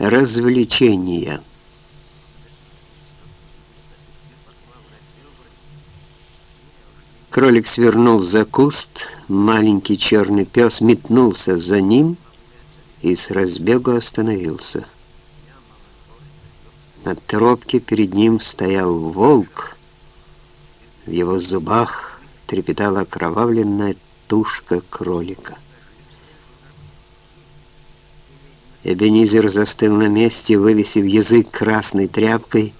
Развлечения. Кролик свернул за куст, маленький черный пес метнулся за ним и с разбегу остановился. На тропке перед ним стоял волк. В его зубах трепетала окровавленная тушка кролика. Эбенизер застыл на месте, вывесив язык красной тряпкой.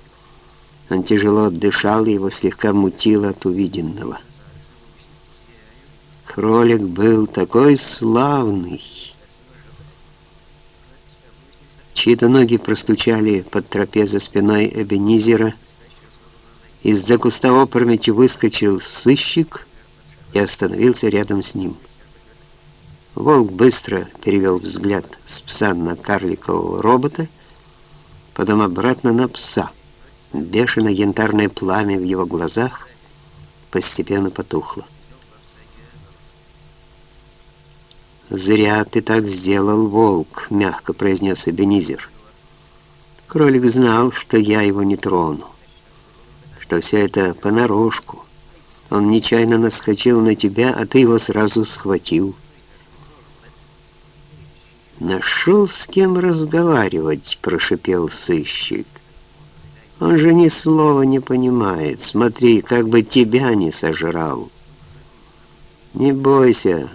Он тяжело дышал, и его слегка мутило от увиденного. Кролик был такой славный. Чьи-то ноги простучали под тропе за спиной Эбенизера. Из-за куста опрометью выскочил сыщик и остановился рядом с ним. Волк быстро перевел взгляд с пса на карликового робота, потом обратно на пса. Бешеное янтарное пламя в его глазах постепенно потухло. «Зря ты так сделал, волк», — мягко произнес Эбенизер. «Кролик знал, что я его не трону, что все это понарошку. Он нечаянно наскочил на тебя, а ты его сразу схватил». «Нашел с кем разговаривать», — прошипел сыщик. «Он же ни слова не понимает. Смотри, как бы тебя не сожрал». «Не бойся,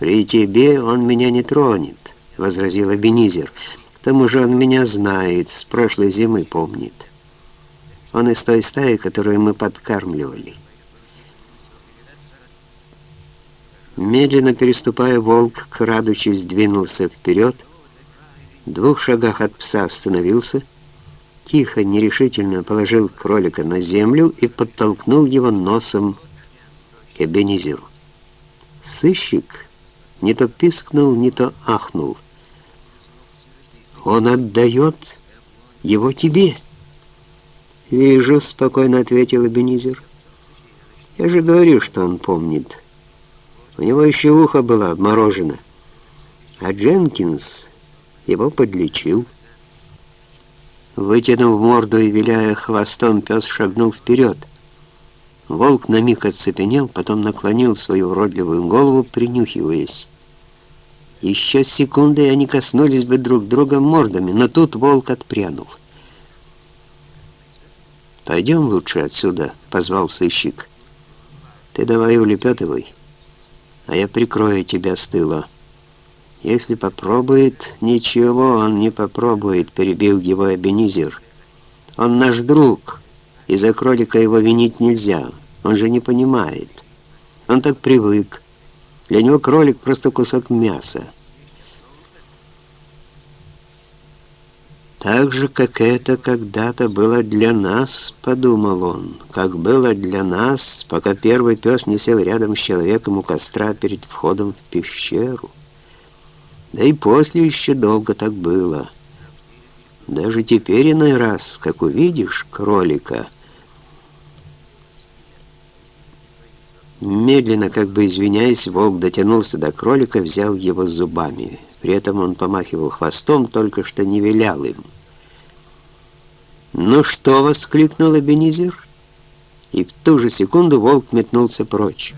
при тебе он меня не тронет», — возразил Абенизер. «К тому же он меня знает, с прошлой зимы помнит. Он из той стаи, которую мы подкармливали». Медленно переступая, волк, крадучись, двинулся вперед. В двух шагах от пса остановился, тихо, нерешительно положил кролика на землю и подтолкнул его носом к Эбенизеру. Сыщик не то пискнул, не то ахнул. «Он отдает его тебе». «Вижу», — спокойно ответил Эбенизер. «Я же говорю, что он помнит». У него еще ухо было обморожено. А Дженкинс его подлечил. Вытянув морду и виляя хвостом, пес шагнул вперед. Волк на миг оцепенел, потом наклонил свою уродливую голову, принюхиваясь. Еще секунды, и они коснулись бы друг друга мордами, но тут волк отпрянул. «Пойдем лучше отсюда», — позвал сыщик. «Ты давай улепетывай» а я прикрою тебя с тыла. Если попробует, ничего он не попробует, перебил его Эбенизер. Он наш друг, и за кролика его винить нельзя, он же не понимает. Он так привык. Для него кролик просто кусок мяса. Так же, как это когда-то было для нас, подумал он, как было для нас, пока первый пес не сел рядом с человеком у костра перед входом в пещеру. Да и после еще долго так было. Даже теперь иной раз, как увидишь кролика, Медленно, как бы извиняясь, волк дотянулся до кролика, взял его зубами. При этом он помахивал хвостом, только что не вилял им. «Ну что?» — воскликнул Эбенизер. И в ту же секунду волк метнулся прочь.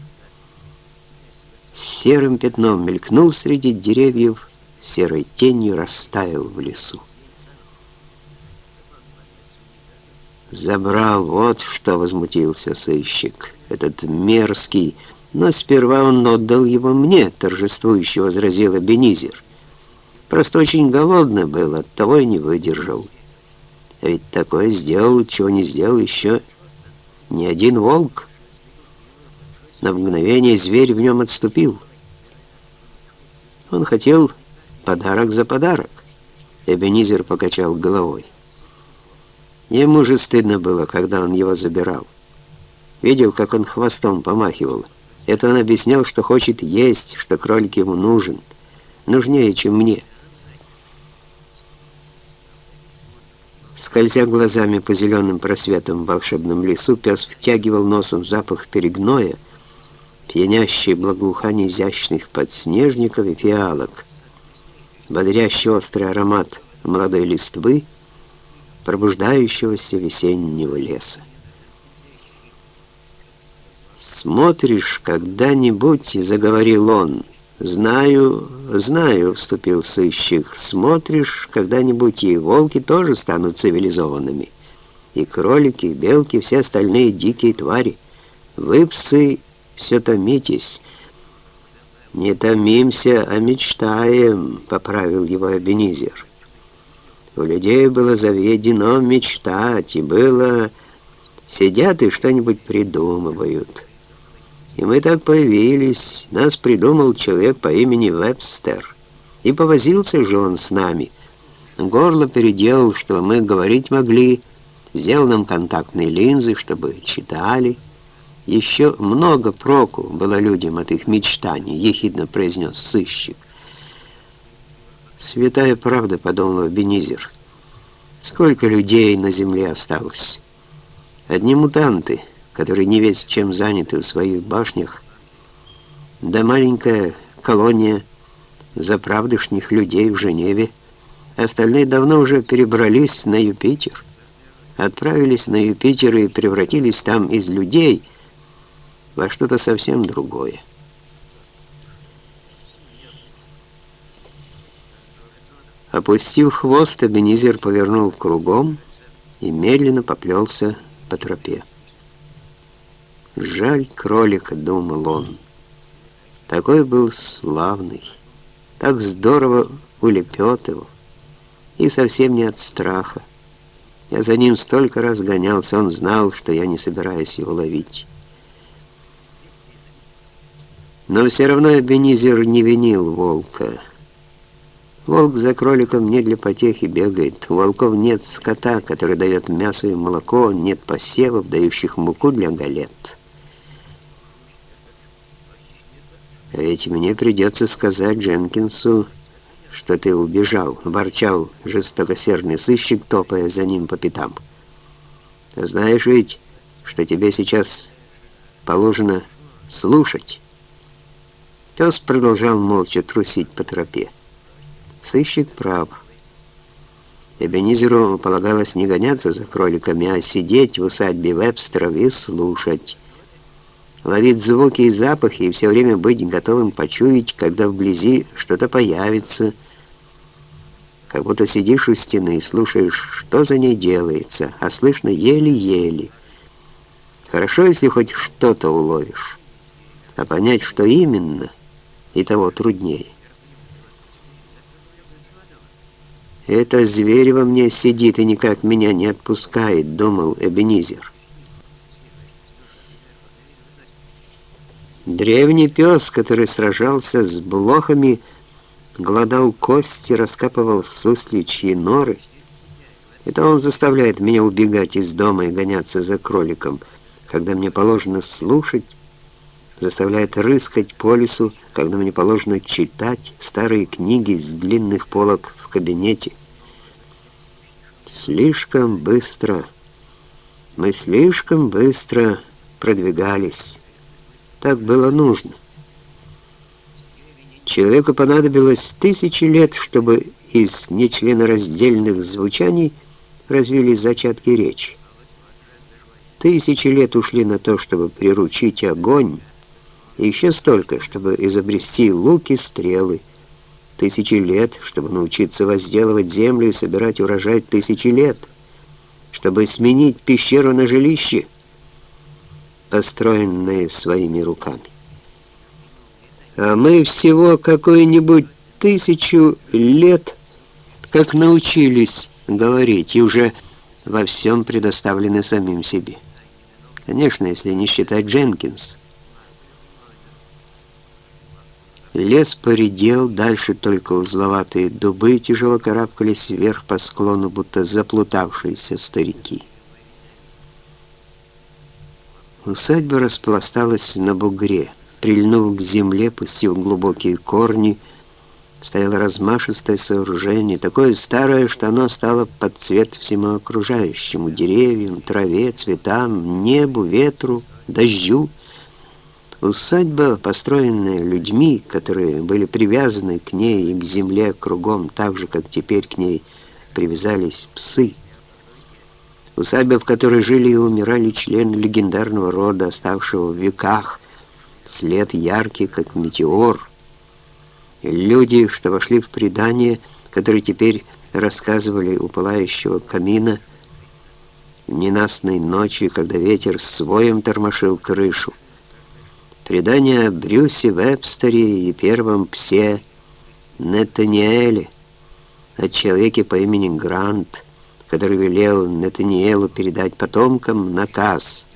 Серым пятном мелькнул среди деревьев, серой тенью растаял в лесу. «Забрал, вот что!» — возмутился сыщик. «Этот мерзкий...» «Но сперва он отдал его мне», — торжествующе возразил Бенизер. «Просто очень голодно было, оттого и не выдержал». А ведь такое сделал, чего не сделал еще ни один волк. На мгновение зверь в нем отступил. Он хотел подарок за подарок. Эбенизер покачал головой. Ему же стыдно было, когда он его забирал. Видел, как он хвостом помахивал. Это он объяснял, что хочет есть, что кролик ему нужен. Нужнее, чем мне. Скользя глазами по зеленым просветам в волшебном лесу, пес втягивал носом запах перегноя, пьянящее благоухание изящных подснежников и фиалок, бодрящий острый аромат молодой листвы, пробуждающегося весеннего леса. «Смотришь когда-нибудь», — заговорил он, — «знаю, знаю», — вступил сыщик, — «смотришь когда-нибудь, и волки тоже станут цивилизованными, и кролики, и белки, все остальные дикие твари. Вы, псы, все томитесь». «Не томимся, а мечтаем», — поправил его Абенизер. У людей было заведено мечтать, и было... Сидят и что-нибудь придумывают. И мы так появились. Нас придумал человек по имени Вебстер. И повозился же он с нами. Горло переделал, чтобы мы говорить могли. Сделал нам контактные линзы, чтобы читали. Еще много проку было людям от их мечтаний, ехидно произнес сыщик. «Святая правда», — подумал Бенизер. «Сколько людей на земле осталось? Одни мутанты, которые не весь чем заняты в своих башнях, да маленькая колония заправдышних людей в Женеве, остальные давно уже перебрались на Юпитер, отправились на Юпитер и превратились там из людей во что-то совсем другое. Опустив хвост, Эбенизер повернул кругом и медленно поплелся по тропе. «Жаль кролика», — думал он. Такой был славный, так здорово улепетывал, и совсем не от страха. Я за ним столько раз гонялся, он знал, что я не собираюсь его ловить. Но все равно Эбенизер не винил волка. Волк за кроликом не для потехи бегает. У волков нет скота, который дает мясо и молоко, нет посевов, дающих муку для галет. А ведь мне придется сказать Дженкинсу, что ты убежал, ворчал жестокосердный сыщик, топая за ним по пятам. Ты знаешь ведь, что тебе сейчас положено слушать. Пес продолжал молча трусить по тропе. Сыщик прав. Эбенизеру полагалось не гоняться за кроликами, а сидеть в усадьбе Вебстеров и слушать. Ловить звуки и запахи и все время быть готовым почуять, когда вблизи что-то появится. Как будто сидишь у стены и слушаешь, что за ней делается, а слышно еле-еле. Хорошо, если хоть что-то уловишь, а понять, что именно, и того труднее. «Это зверь во мне сидит и никак меня не отпускает», — думал Эбенизер. Древний пес, который сражался с блохами, гладал кости, раскапывал сусличьи норы. Это он заставляет меня убегать из дома и гоняться за кроликом, когда мне положено слушать, заставляет рыскать по лесу, когда мне положено читать старые книги с длинных полок в кабинете. Слишком быстро, мы слишком быстро продвигались. Так было нужно. Человеку понадобилось тысячи лет, чтобы из нечленораздельных звучаний развились зачатки речи. Тысячи лет ушли на то, чтобы приручить огонь, и еще столько, чтобы изобрести луки, стрелы, тысячи лет, чтобы научиться возделывать землю и собирать урожай тысячи лет, чтобы сменить пещеру на жилище, построенное своими руками. А мы всего какую-нибудь тысячу лет как научились говорить и уже во всем предоставлены самим себе. Конечно, если не считать Дженкинс. Лес поредел, дальше только узловатые дубы тяжело карабкались вверх по склону, будто заплутавшиеся старики. Усадьба распласталась на бугре, прильнув к земле, пустив глубокие корни, стояло размашистое сооружение, такое старое, что оно стало под цвет всему окружающему, деревьям, траве, цветам, небу, ветру, дождю, Усадьба, построенная людьми, которые были привязаны к ней и к земле кругом, так же, как теперь к ней привязались псы. Усадьба, в которой жили и умирали члены легендарного рода, оставшего в веках, след яркий, как метеор. Люди, что вошли в предание, которые теперь рассказывали у пылающего камина, в ненастной ночи, когда ветер своем тормошил крышу. Предание о Брюсе Вебстере и первом псе Нетаниэле, о человеке по имени Грант, который велел Нетаниэлу передать потомкам наказ,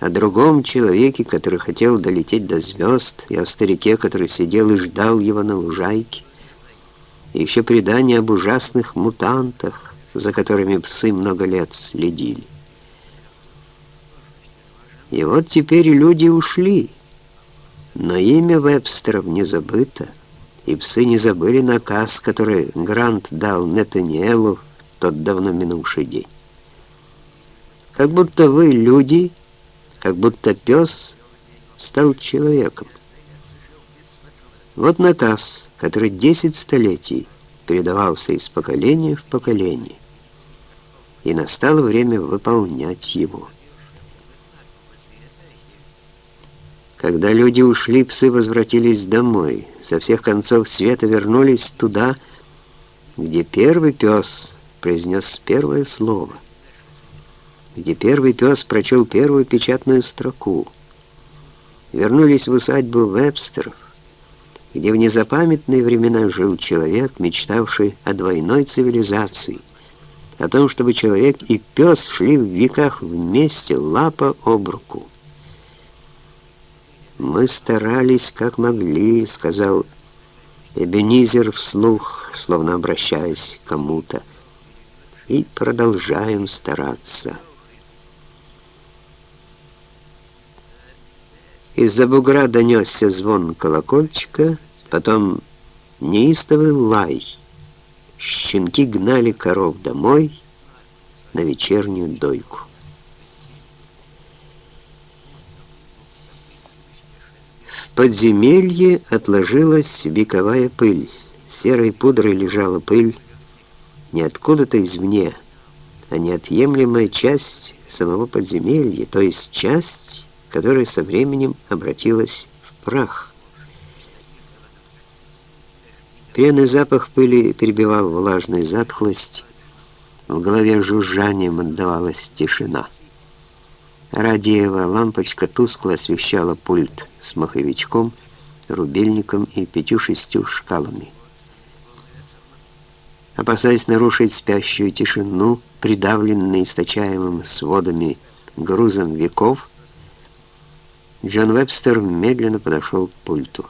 о другом человеке, который хотел долететь до звезд, и о старике, который сидел и ждал его на лужайке, и еще предание об ужасных мутантах, за которыми псы много лет следили. И вот теперь люди ушли, но имя Вебстеров не забыто, и псы не забыли наказ, который Грант дал Нетаниэлу тот давно минувший день. Как будто вы, люди, как будто пес стал человеком. Вот наказ, который десять столетий передавался из поколения в поколение, и настало время выполнять его. Когда люди ушли, псы возвратились домой. Со всех концов света вернулись туда, где первый пес произнес первое слово, где первый пес прочел первую печатную строку. Вернулись в усадьбу Вебстеров, где в незапамятные времена жил человек, мечтавший о двойной цивилизации, о том, чтобы человек и пес шли в веках вместе, лапа об руку. «Мы старались, как могли», — сказал Эбенизер вслух, словно обращаясь к кому-то, «и продолжаем стараться». Из-за бугра донесся звон колокольчика, потом неистовый лай. Щенки гнали коров домой на вечернюю дойку. подземелье отложилась вековая пыль. Серой пудрой лежала пыль не откуда-то извне, а неотъемлемая часть самого подземелья, то есть часть, которая со временем обратилась в прах. Пенный запах пыли перебивал влажную затхлость, в голове жужжанием отдавалась тишина. Радиевая лампочка тускло освещала пульт с маховичком, рубильником и пятью-шестью шкалами. Опасаясь нарушить спящую тишину, придавленный источаемым сводами грузом веков, Джон Вебстер медленно подошел к пульту.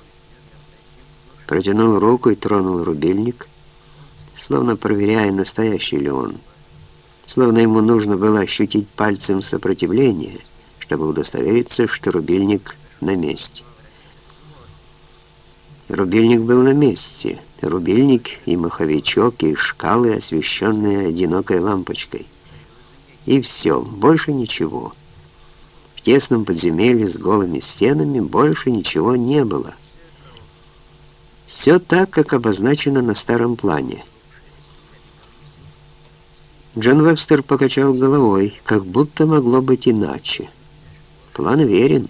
Протянул руку и тронул рубильник, словно проверяя, настоящий ли он словно ему нужно было ощутить пальцем сопротивление, чтобы удостовериться, что рубильник на месте. Рубильник был на месте. Рубильник и маховичок, и шкалы, освещенные одинокой лампочкой. И все, больше ничего. В тесном подземелье с голыми стенами больше ничего не было. Все так, как обозначено на старом плане. Джон Вебстер покачал головой, как будто могло быть иначе. План верен,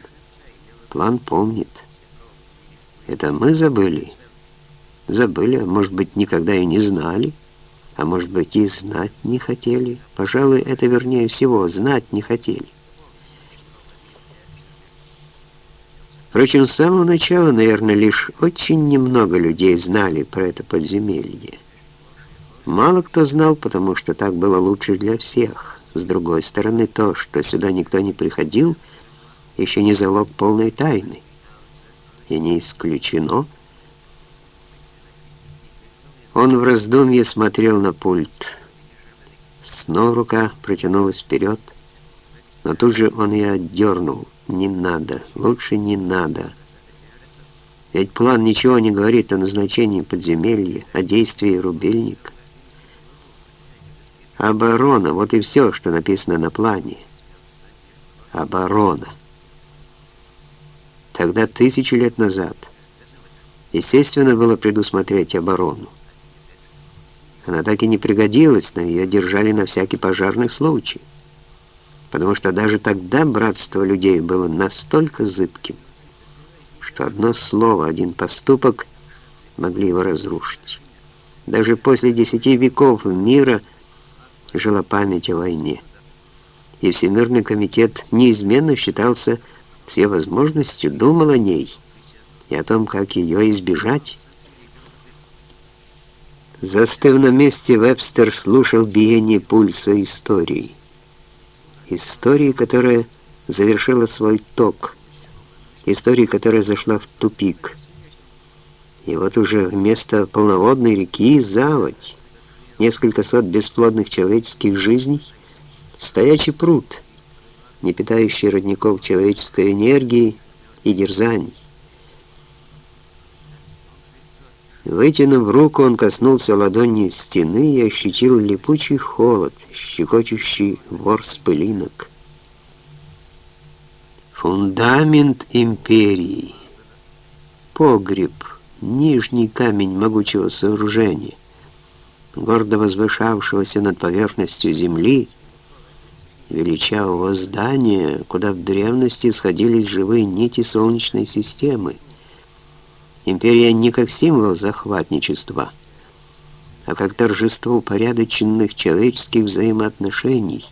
план помнит. Это мы забыли. Забыли, может быть, никогда и не знали, а может быть, и знать не хотели. Пожалуй, это вернее всего, знать не хотели. Впрочем, с самого начала, наверное, лишь очень немного людей знали про это подземелье. Мало кто знал, потому что так было лучше для всех. С другой стороны, то, что сюда никто не приходил, еще не залог полной тайны. И не исключено. Он в раздумье смотрел на пульт. Снова рука протянулась вперед, но тут же он ее отдернул. Не надо, лучше не надо. Ведь план ничего не говорит о назначении подземелья, о действии рубильника. Оборона, вот и все, что написано на плане. Оборона. Тогда, тысячи лет назад, естественно было предусмотреть оборону. Она так и не пригодилась, но ее держали на всякий пожарный случай, потому что даже тогда братство людей было настолько зыбким, что одно слово, один поступок могли его разрушить. Даже после десяти веков мира жила память о войне, и Всемирный комитет неизменно считался все возможностью, думал о ней и о том, как ее избежать. Застыв на месте, Вебстер слушал биение пульса истории. Истории, которая завершила свой ток. Истории, которая зашла в тупик. И вот уже вместо полноводной реки заводь. Несколько сот бесплодных человеческих жизней. Стоячий пруд, не питающий родников человеческой энергии и дерзаний. Вытянув руку, он коснулся ладонью стены и ощутил липучий холод, щекочущий ворс пылинок. Фундамент империи. Погреб, нижний камень могучего сооружения, гордо возвышавшегося над поверхностью земли, величавого здания, куда в древности сходились живые нити Солнечной системы, Империя не как символ захватничества, а как торжество упорядоченных человеческих взаимоотношений,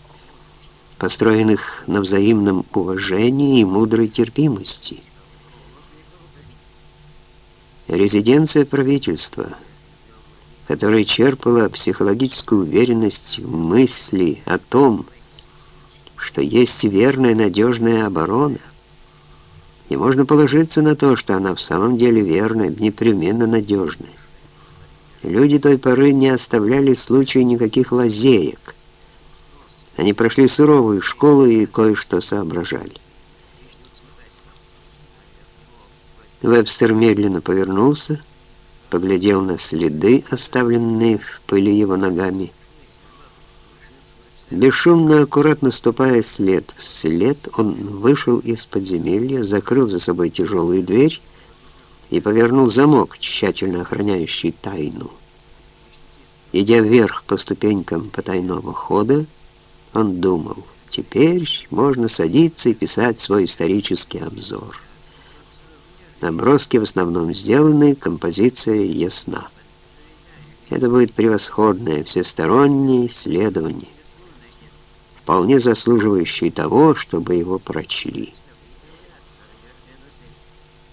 построенных на взаимном уважении и мудрой терпимости. Резиденция правительства, которая черпала психологическую уверенность в мысли о том, что есть верная надежная оборона, и можно положиться на то, что она в самом деле верная, непременно надежная. Люди той поры не оставляли случая никаких лазеек. Они прошли суровую школу и кое-что соображали. Вебстер медленно повернулся, поглядел на следы, оставленные в пыли его ногами, Бесшумно, аккуратно ступая след в след, он вышел из подземелья, закрыл за собой тяжелую дверь и повернул замок, тщательно охраняющий тайну. Идя вверх по ступенькам потайного хода, он думал, теперь можно садиться и писать свой исторический обзор. Наброски в основном сделаны, композиция ясна. Это будет превосходное всестороннее исследование вполне заслуживающий того, чтобы его прочли.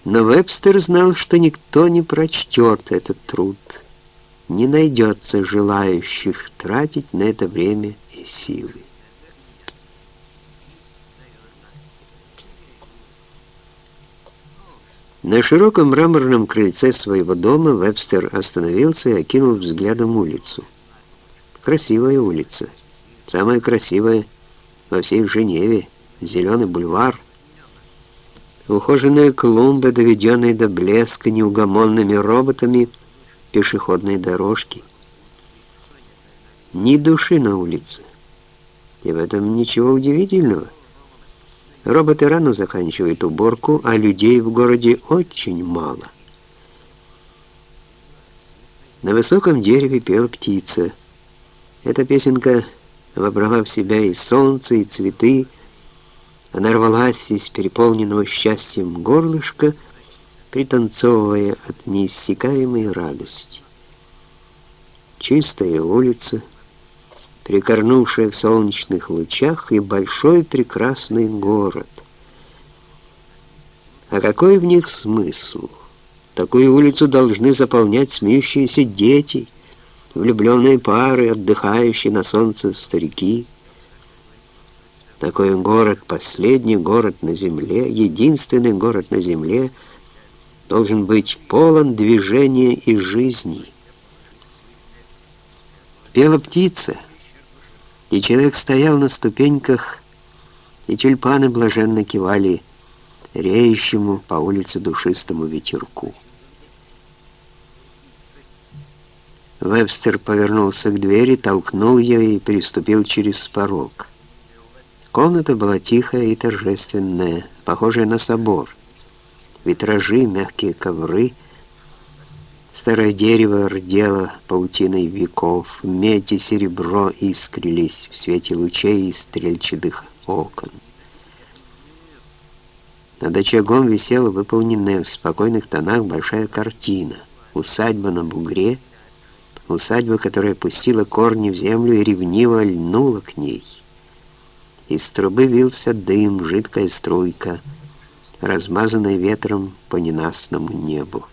Но Вебстер знал, что никто не прочтет этот труд, не найдется желающих тратить на это время и силы. На широком мраморном крыльце своего дома Вебстер остановился и окинул взглядом улицу. Красивая улица. Самое красивое во всей Женеве, зеленый бульвар, ухоженные клумбы, доведенные до блеска неугомонными роботами, пешеходные дорожки. Ни души на улице. И в этом ничего удивительного. Роботы рано заканчивают уборку, а людей в городе очень мало. На высоком дереве пела птица. Эта песенка вобрала в себя и солнце, и цветы. Она рвалась из переполненного счастьем горлышка, пританцовывая от неиссякаемой радости. Чистая улица, прикорнувшая в солнечных лучах, и большой прекрасный город. А какой в них смысл? Такую улицу должны заполнять смеющиеся дети — влюбленные пары, отдыхающие на солнце старики. Такой город, последний город на земле, единственный город на земле, должен быть полон движения и жизни. Пела птица, и человек стоял на ступеньках, и тюльпаны блаженно кивали реющему по улице душистому ветерку. Вебстер повернулся к двери, толкнул ее и переступил через порог. Комната была тихая и торжественная, похожая на собор. Витражи, мягкие ковры, Старое дерево рдело паутиной веков, медь и серебро искрились в свете лучей из стрельчатых окон. Над очагом висела выполненная в спокойных тонах большая картина. Усадьба на бугре, усадьба, которая пустила корни в землю и ревниво льнула к ней. Из трубы вился дым, жидкая струйка, размазанная ветром по ненастному небу.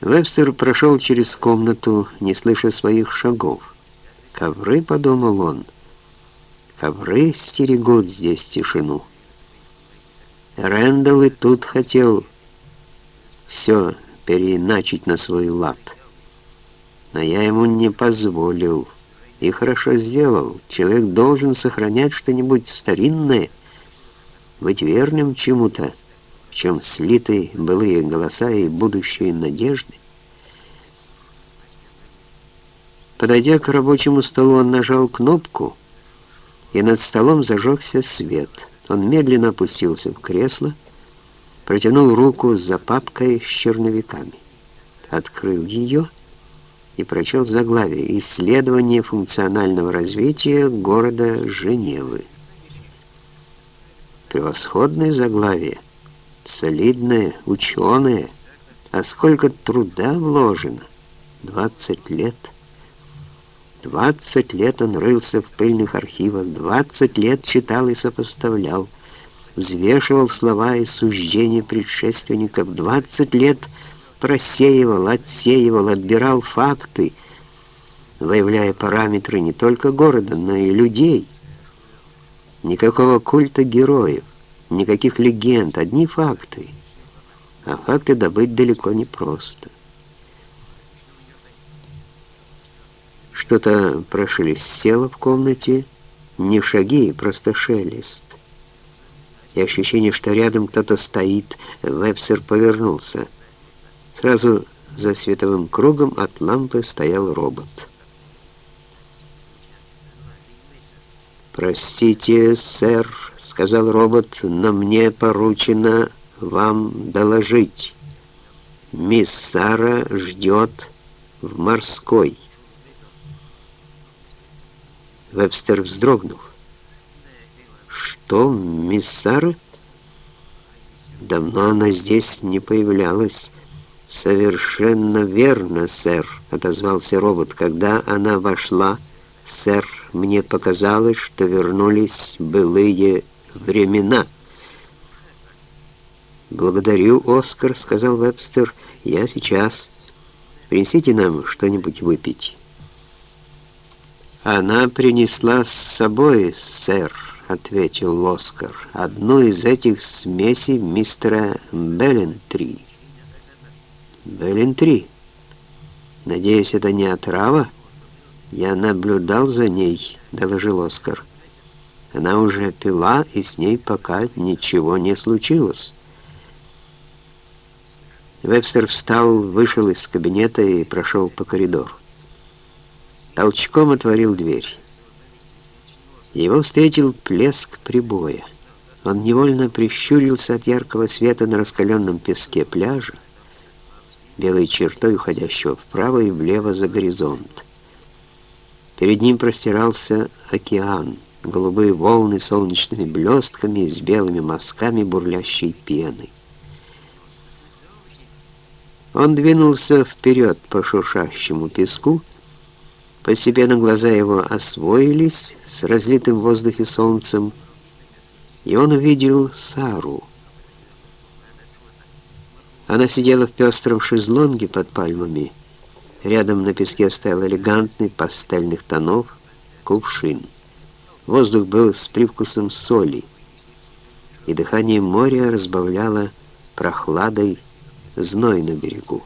Вебстер прошел через комнату, не слыша своих шагов. «Ковры», — подумал он, — Ковры стерегут здесь тишину. Рэндалл и тут хотел все переначить на свой лад. Но я ему не позволил. И хорошо сделал. Человек должен сохранять что-нибудь старинное, быть верным чему-то, в чем слиты былые голоса и будущие надежды. Подойдя к рабочему столу, он нажал кнопку — и над столом зажегся свет. Он медленно опустился в кресло, протянул руку за папкой с черновиками, открыл ее и прочел заглавие «Исследование функционального развития города Женевы». Превосходное заглавие, солидное, ученое, а сколько труда вложено, 20 лет – Двадцать лет он рылся в пыльных архивах, двадцать лет читал и сопоставлял, взвешивал слова и суждения предшественников, двадцать лет просеивал, отсеивал, отбирал факты, выявляя параметры не только города, но и людей. Никакого культа героев, никаких легенд, одни факты. А факты добыть далеко не просто. Что-то прошелестело в комнате, не шаги, просто шелест. И ощущение, что рядом кто-то стоит, Вебстер повернулся. Сразу за световым кругом от лампы стоял робот. «Простите, сэр», — сказал робот, — «но мне поручено вам доложить. Мисс Сара ждет в морской». Вебстер вздрогнул. «Что, мисс Сара?» «Давно она здесь не появлялась». «Совершенно верно, сэр», — отозвался робот. «Когда она вошла, сэр, мне показалось, что вернулись былые времена». «Благодарю, Оскар», — сказал Вебстер. «Я сейчас. Принесите нам что-нибудь выпить». «Она принесла с собой, сэр», — ответил Лоскар, «одну из этих смесей мистера Беллентри». «Беллентри? Надеюсь, это не отрава?» «Я наблюдал за ней», — доложил Оскар. «Она уже пила, и с ней пока ничего не случилось». Вебстер встал, вышел из кабинета и прошел по коридору толчком отворил дверь. Его встретил плеск прибоя. Он невольно прищурился от яркого света на раскаленном песке пляжа, белой чертой уходящего вправо и влево за горизонт. Перед ним простирался океан, голубые волны солнечными блестками с белыми мазками бурлящей пены. Он двинулся вперед по шуршащему песку, Постепенно глаза его освоились с разлитым в воздухе солнцем, и он увидел Сару. Она сидела в пестром шезлонге под пальмами. Рядом на песке стоял элегантный пастельных тонов кувшин. Воздух был с привкусом соли, и дыхание моря разбавляло прохладой зной на берегу.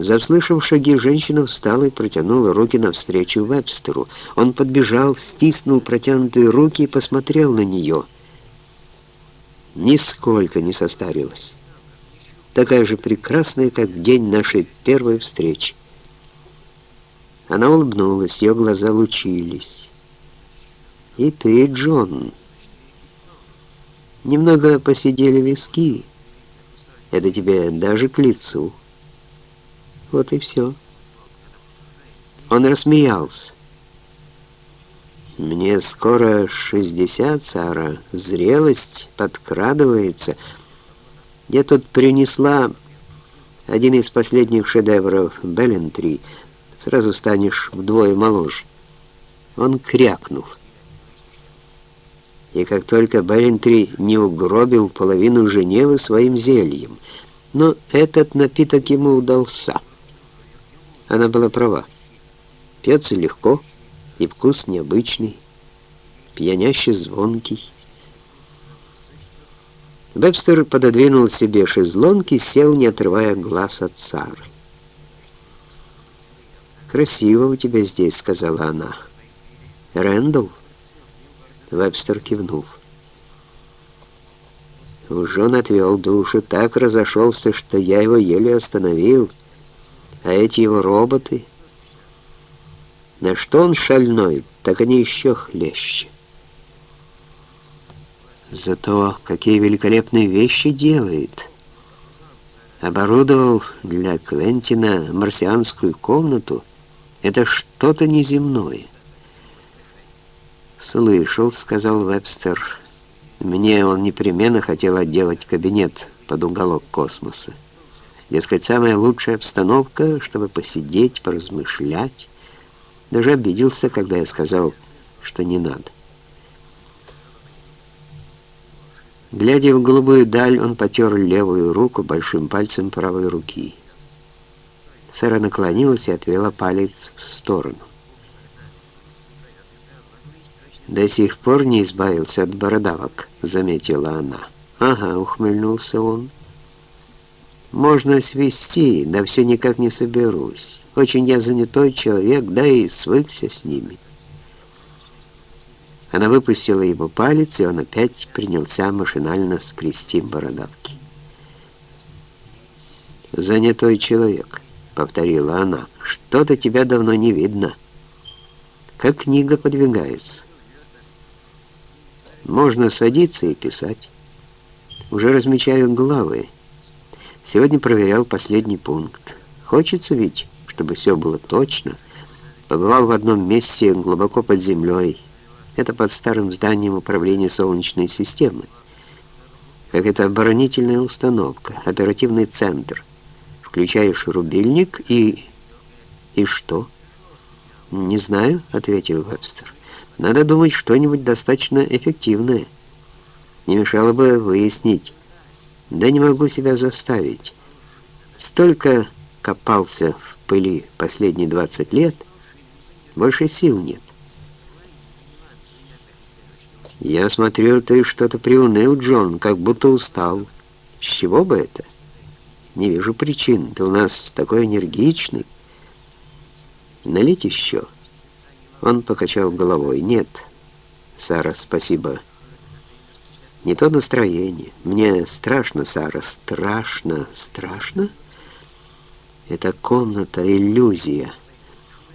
Заслышав шаги, женщина встала и протянула руки навстречу Вебстеру. Он подбежал, стиснул протянутые руки и посмотрел на нее. Нисколько не состарилась. Такая же прекрасная, как день нашей первой встречи. Она улыбнулась, ее глаза лучились. «И ты, Джон!» Немного посидели виски, Это тебе даже к лицу. Вот и все. Он рассмеялся. Мне скоро 60, Сара. Зрелость подкрадывается. Я тут принесла один из последних шедевров Беллентри. Сразу станешь вдвое моложе. Он крякнул. И как только Беллентри не угробил половину Женевы своим зельем. Но этот напиток ему удался. Она была права. Пьется легко, и вкус необычный, пьяняще звонкий. Вебстер пододвинул себе шезлонг и сел, не отрывая глаз от Сары. «Красиво у тебя здесь», — сказала она. «Рэндалл?» Вебстер кивнул. Уж он отвел душу, так разошелся, что я его еле остановил. А эти его роботы... На что он шальной, так они еще хлеще. Зато какие великолепные вещи делает. Оборудовал для Квентина марсианскую комнату. Это что-то неземное. «Слышал», — сказал Вебстер. «Мне он непременно хотел отделать кабинет под уголок космоса. Дескать, самая лучшая обстановка, чтобы посидеть, поразмышлять». Даже обиделся, когда я сказал, что не надо. Глядя в голубую даль, он потер левую руку большим пальцем правой руки. Сара наклонилась и отвела палец в сторону. «До сих пор не избавился от бородавок», — заметила она. «Ага», — ухмыльнулся он. «Можно свести, да все никак не соберусь. Очень я занятой человек, да и свыкся с ними». Она выпустила его палец, и он опять принялся машинально скрести бородавки. «Занятой человек», — повторила она, — «что-то тебя давно не видно. Как книга подвигается. Можно садиться и писать. Уже размечаю главы. Сегодня проверял последний пункт. Хочется ведь, чтобы все было точно. Побывал в одном месте глубоко под землей, это под старым зданием управления Солнечной системы. Как это оборонительная установка, оперативный центр. Включаешь рубильник и... И что? «Не знаю», — ответил Вебстер. «Надо думать что-нибудь достаточно эффективное. Не мешало бы выяснить. Да не могу себя заставить. Столько копался в пыли последние 20 лет, больше сил нет. «Я смотрю, ты что-то приуныл, Джон, как будто устал. С чего бы это?» «Не вижу причин. Ты у нас такой энергичный». «Налить еще?» Он покачал головой. «Нет, Сара, спасибо. Не то настроение. Мне страшно, Сара, страшно, страшно. Это комната, иллюзия».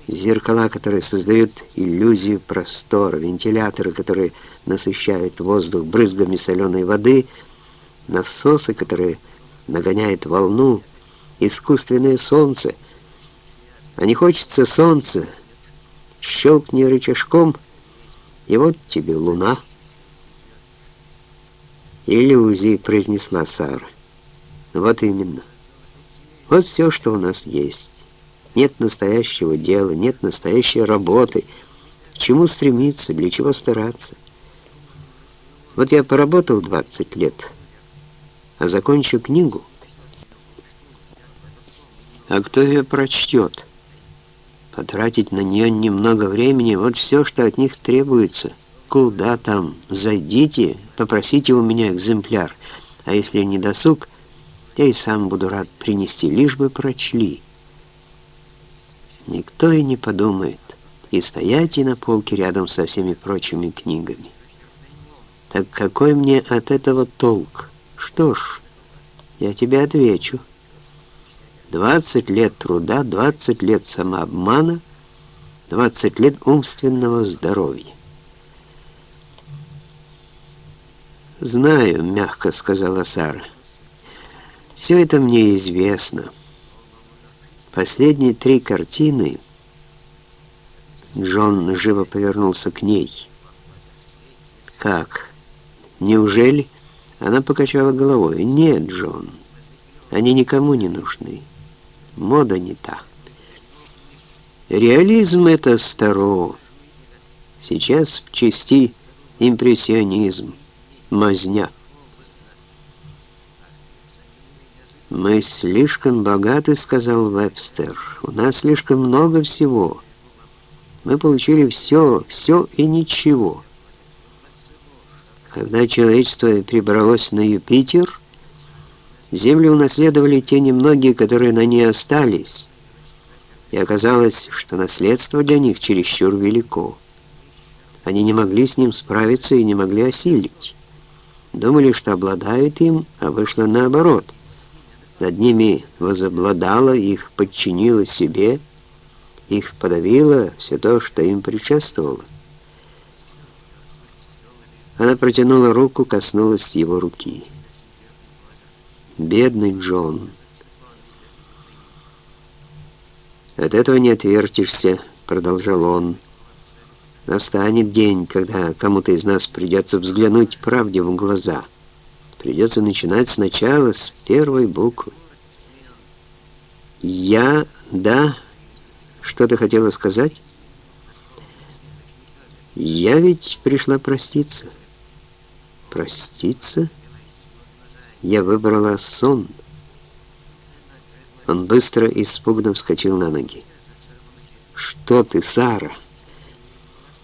Зеркала, которые создают иллюзию простора, вентиляторы, которые насыщают воздух брызгами соленой воды, насосы, которые нагоняют волну, искусственное солнце. А не хочется солнца, щелкни рычажком, и вот тебе луна. «Иллюзии», — произнесла Сара. «Вот именно. Вот все, что у нас есть». Нет настоящего дела, нет настоящей работы. К чему стремиться, для чего стараться? Вот я поработал 20 лет, а закончу книгу. А кто ее прочтет? Потратить на нее немного времени, вот все, что от них требуется. Куда там? Зайдите, попросите у меня экземпляр. А если не досуг, я и сам буду рад принести, лишь бы прочли никто и не подумает, и стоять и на полке рядом со всеми прочими книгами. Так какой мне от этого толк? Что ж, я тебе отвечу. 20 лет труда, 20 лет самообмана, 20 лет умственного здоровья. «Знаю», — мягко сказала Сара. Все это мне известно. Последние три картины... Джон живо повернулся к ней. «Как? Неужели?» Она покачала головой. «Нет, Джон, они никому не нужны. Мода не та. Реализм — это старо. Сейчас в части импрессионизм, мазня». «Мы слишком богаты», — сказал Вебстер. «У нас слишком много всего. Мы получили все, все и ничего». Когда человечество прибралось на Юпитер, Землю унаследовали те немногие, которые на ней остались, и оказалось, что наследство для них чересчур велико. Они не могли с ним справиться и не могли осилить. Думали, что обладают им, а вышло наоборот — над ними возобладала, их подчинила себе, их подавило все то, что им предшествовало. Она протянула руку, коснулась его руки. «Бедный Джон!» «От этого не отвертишься», — продолжал он. «Настанет день, когда кому-то из нас придется взглянуть правде в глаза». Придется начинать сначала, с первой буквы. Я, да, что ты хотела сказать? Я ведь пришла проститься. Проститься? Я выбрала сон. Он быстро и испуганно вскочил на ноги. «Что ты, Сара?»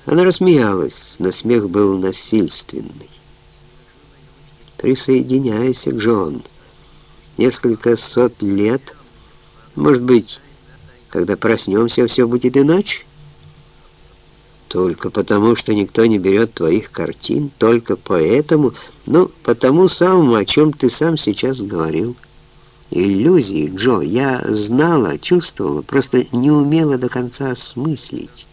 Она рассмеялась, но смех был насильственный. Присоединяйся, Джон. Несколько сот лет, может быть, когда проснемся, все будет иначе? Только потому, что никто не берет твоих картин, только поэтому, ну, потому самому, о чем ты сам сейчас говорил. Иллюзии, Джо, я знала, чувствовала, просто не умела до конца осмыслить.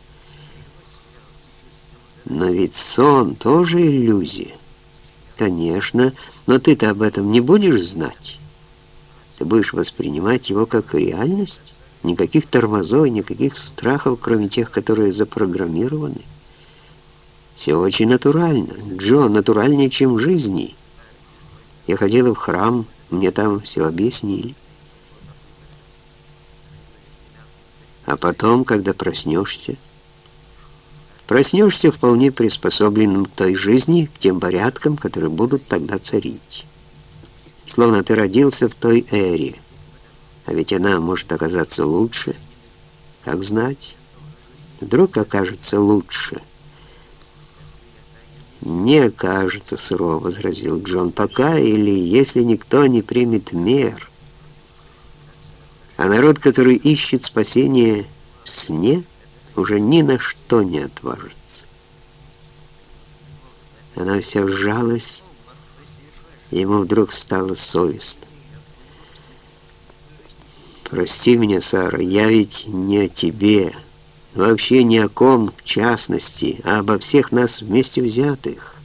Но ведь сон тоже иллюзия. Конечно, но ты-то об этом не будешь знать. Ты будешь воспринимать его как реальность. Никаких тормозов, никаких страхов, кроме тех, которые запрограммированы. Все очень натурально. Джо, натуральнее, чем в жизни. Я ходила в храм, мне там все объяснили. А потом, когда проснешься, Проснешься вполне приспособленным к той жизни, к тем порядкам, которые будут тогда царить. Словно ты родился в той эре, а ведь она может оказаться лучше. Как знать? Вдруг окажется лучше. «Не окажется сурово», — возразил Джон, — «пока или если никто не примет мер». А народ, который ищет спасения в сне — уже ни на что не отважится. Она вся сжалась, ему вдруг стало совестно. «Прости меня, Сара, я ведь не о тебе, вообще ни о ком в частности, а обо всех нас вместе взятых».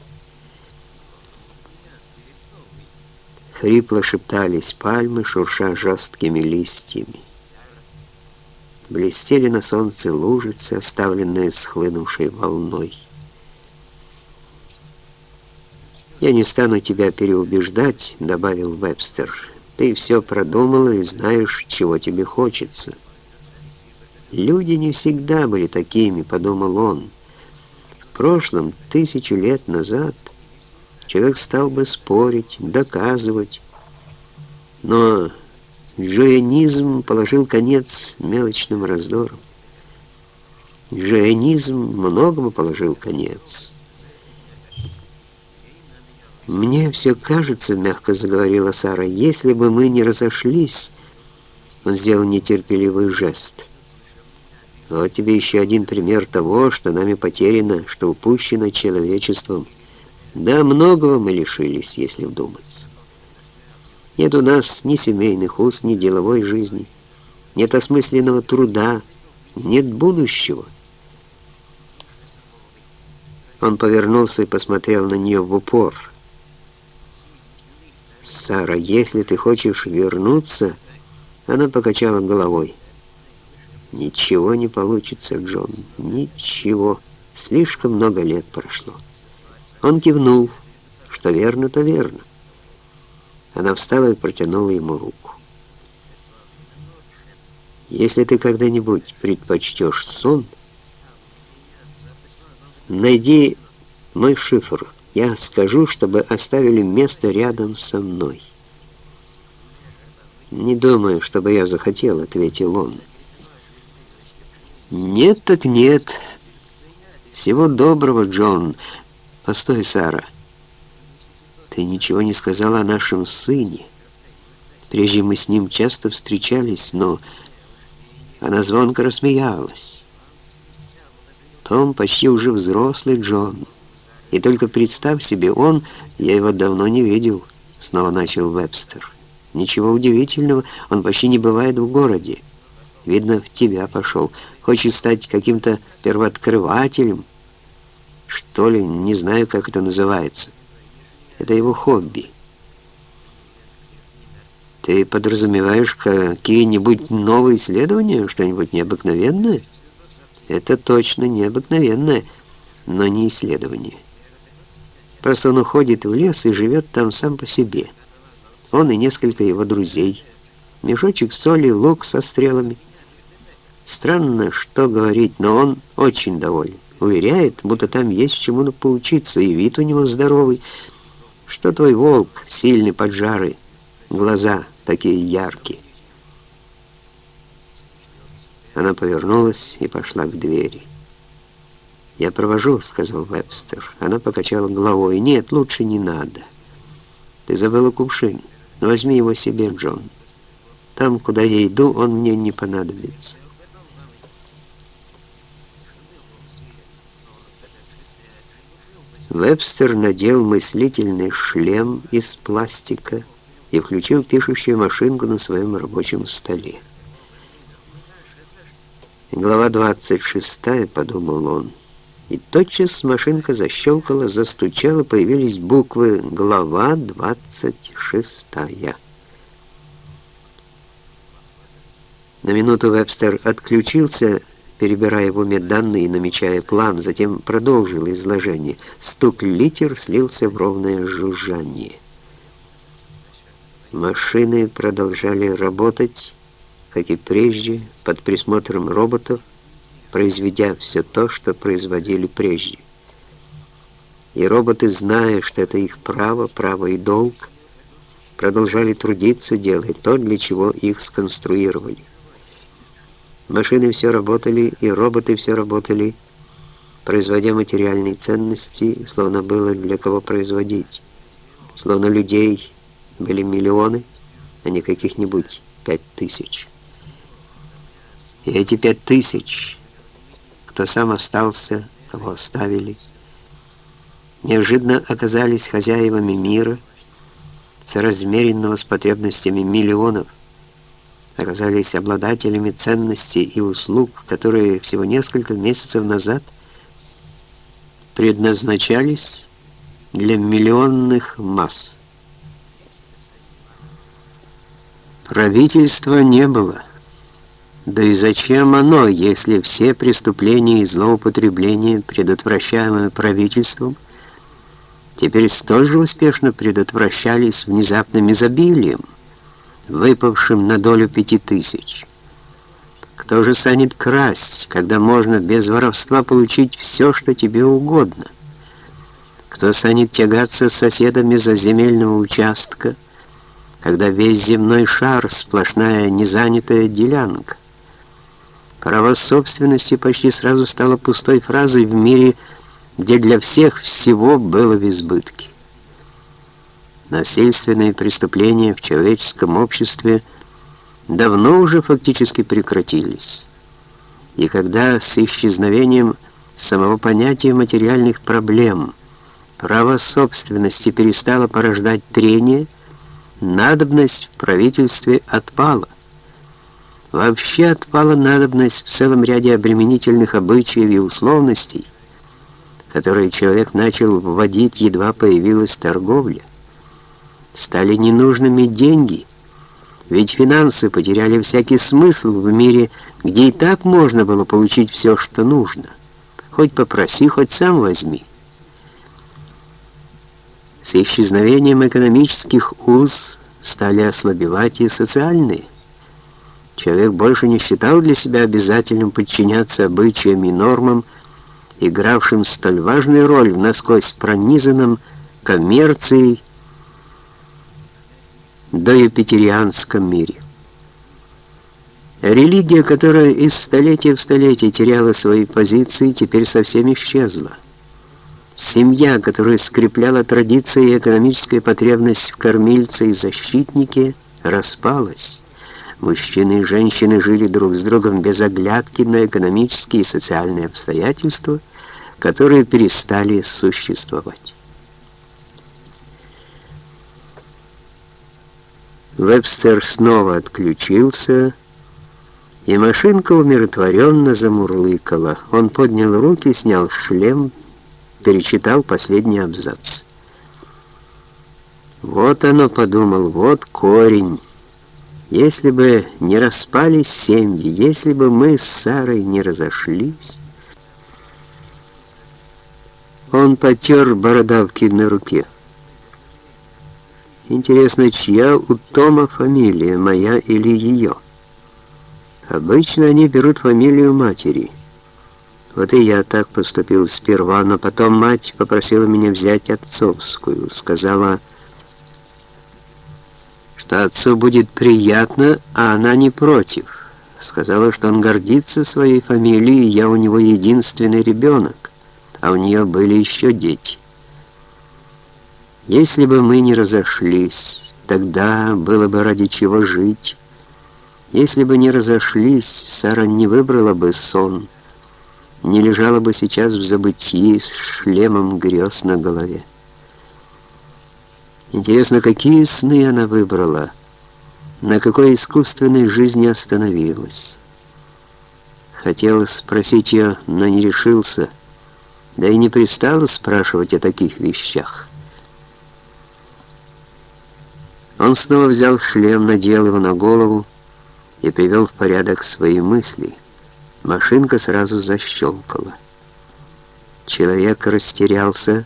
Хрипло шептались пальмы, шурша жесткими листьями. Блестели на солнце лужицы, оставленные схлынувшей волной. «Я не стану тебя переубеждать», — добавил Вебстер. «Ты все продумала и знаешь, чего тебе хочется». «Люди не всегда были такими», — подумал он. «В прошлом, тысячу лет назад, человек стал бы спорить, доказывать, но Джоянизм положил конец мелочным раздорам. Джоянизм многому положил конец. «Мне все кажется, — мягко заговорила Сара, — если бы мы не разошлись...» Он сделал нетерпеливый жест. «Вот тебе еще один пример того, что нами потеряно, что упущено человечеством. Да, многого мы лишились, если вдуматься». Нет у нас ни семейных уз, ни деловой жизни, нет осмысленного труда, нет будущего. Он повернулся и посмотрел на нее в упор. Сара, если ты хочешь вернуться, она покачала головой. Ничего не получится, Джон, ничего. Слишком много лет прошло. Он кивнул, что верно, то верно. Она встала и протянула ему руку. Если ты когда-нибудь предпочтешь сон, найди мой шифр. Я скажу, чтобы оставили место рядом со мной. «Не думаю, чтобы я захотел», — ответил он. «Нет так нет. Всего доброго, Джон. Постой, Сара. Ты ничего не сказала о нашем сыне. Прежде мы с ним часто встречались, но она звонко рассмеялась. Том почти уже взрослый Джон. И только представь себе, он, я его давно не видел, снова начал Вебстер. Ничего удивительного, он почти не бывает в городе. Видно, в тебя пошел. Хочет стать каким-то первооткрывателем. Что ли, не знаю, как это называется. Это его хобби. Ты подразумеваешь какие-нибудь новые исследования, что-нибудь необыкновенное? Это точно необыкновенное, но не исследование. Просто он уходит в лес и живет там сам по себе. Он и несколько его друзей. Мешочек соли, лук со стрелами. Странно, что говорить, но он очень доволен. Уверяет, будто там есть чему поучиться, и вид у него здоровый. Что твой волк, сильный поджарый, глаза такие яркие. Она повернулась и пошла к двери. «Я провожу», — сказал Вебстер. Она покачала головой. «Нет, лучше не надо. Ты забыла кувшин. Возьми его себе, Джон. Там, куда я иду, он мне не понадобится». Вебстер надел мыслительный шлем из пластика и включил пишущую машинку на своем рабочем столе. Глава 26, подумал он. И тотчас машинка защелкала, застучала, появились буквы «Глава 26». На минуту Вебстер отключился, перебирая в уме данные и намечая план, затем продолжил изложение. Стук литер слился в ровное жужжание. Машины продолжали работать, как и прежде, под присмотром роботов, произведя все то, что производили прежде. И роботы, зная, что это их право, право и долг, продолжали трудиться, делая то, для чего их сконструировали. Машины все работали, и роботы все работали, производя материальные ценности, словно было для кого производить, словно людей были миллионы, а не каких-нибудь пять тысяч. И эти пять тысяч, кто сам остался, кого оставили, неожиданно оказались хозяевами мира, соразмеренного с потребностями миллионов, оказались обладателями ценностей и услуг, которые всего несколько месяцев назад предназначались для миллионных масс. Правительства не было. Да и зачем оно, если все преступления и злоупотребления, предотвращаемые правительством, теперь столь же успешно предотвращались внезапным изобилием, выпавшим на долю пяти тысяч? Кто же станет красть, когда можно без воровства получить все, что тебе угодно? Кто станет тягаться с соседами за земельного участка, когда весь земной шар — сплошная незанятая делянка. Право собственности почти сразу стало пустой фразой в мире, где для всех всего было в избытке. Насильственные преступления в человеческом обществе давно уже фактически прекратились. И когда с исчезновением самого понятия материальных проблем право собственности перестало порождать трение – надобность в правительстве отпала. Вообще отпала надобность в целом ряде обременительных обычаев и условностей, которые человек начал вводить, едва появилась торговля. Стали ненужными деньги, ведь финансы потеряли всякий смысл в мире, где и так можно было получить все, что нужно. Хоть попроси, хоть сам возьми. С исчезновением экономических уз стали ослабевать и социальные. Человек больше не считал для себя обязательным подчиняться обычаям и нормам, игравшим столь важную роль в насквозь пронизанном коммерцией до мире. Религия, которая из столетия в столетие теряла свои позиции, теперь совсем исчезла. Семья, которая скрепляла традиции и экономическая потребность в кормильце и защитнике, распалась. Мужчины и женщины жили друг с другом без оглядки на экономические и социальные обстоятельства, которые перестали существовать. Вебстер снова отключился, и машинка умиротворенно замурлыкала. Он поднял руки, снял шлем, перечитал последний абзац. «Вот оно», — подумал, — «вот корень. Если бы не распались семьи, если бы мы с Сарой не разошлись...» Он потер бородавки на руке. Интересно, чья у Тома фамилия, моя или ее? Обычно они берут фамилию матери. Вот и я так поступил сперва, но потом мать попросила меня взять отцовскую. Сказала, что отцу будет приятно, а она не против. Сказала, что он гордится своей фамилией, я у него единственный ребенок, а у нее были еще дети. Если бы мы не разошлись, тогда было бы ради чего жить. Если бы не разошлись, Сара не выбрала бы сон — не лежала бы сейчас в забытии с шлемом грез на голове. Интересно, какие сны она выбрала, на какой искусственной жизни остановилась. Хотел спросить ее, но не решился, да и не пристала спрашивать о таких вещах. Он снова взял шлем, надел его на голову и привел в порядок свои мысли — Машинка сразу защелкала. Человек растерялся,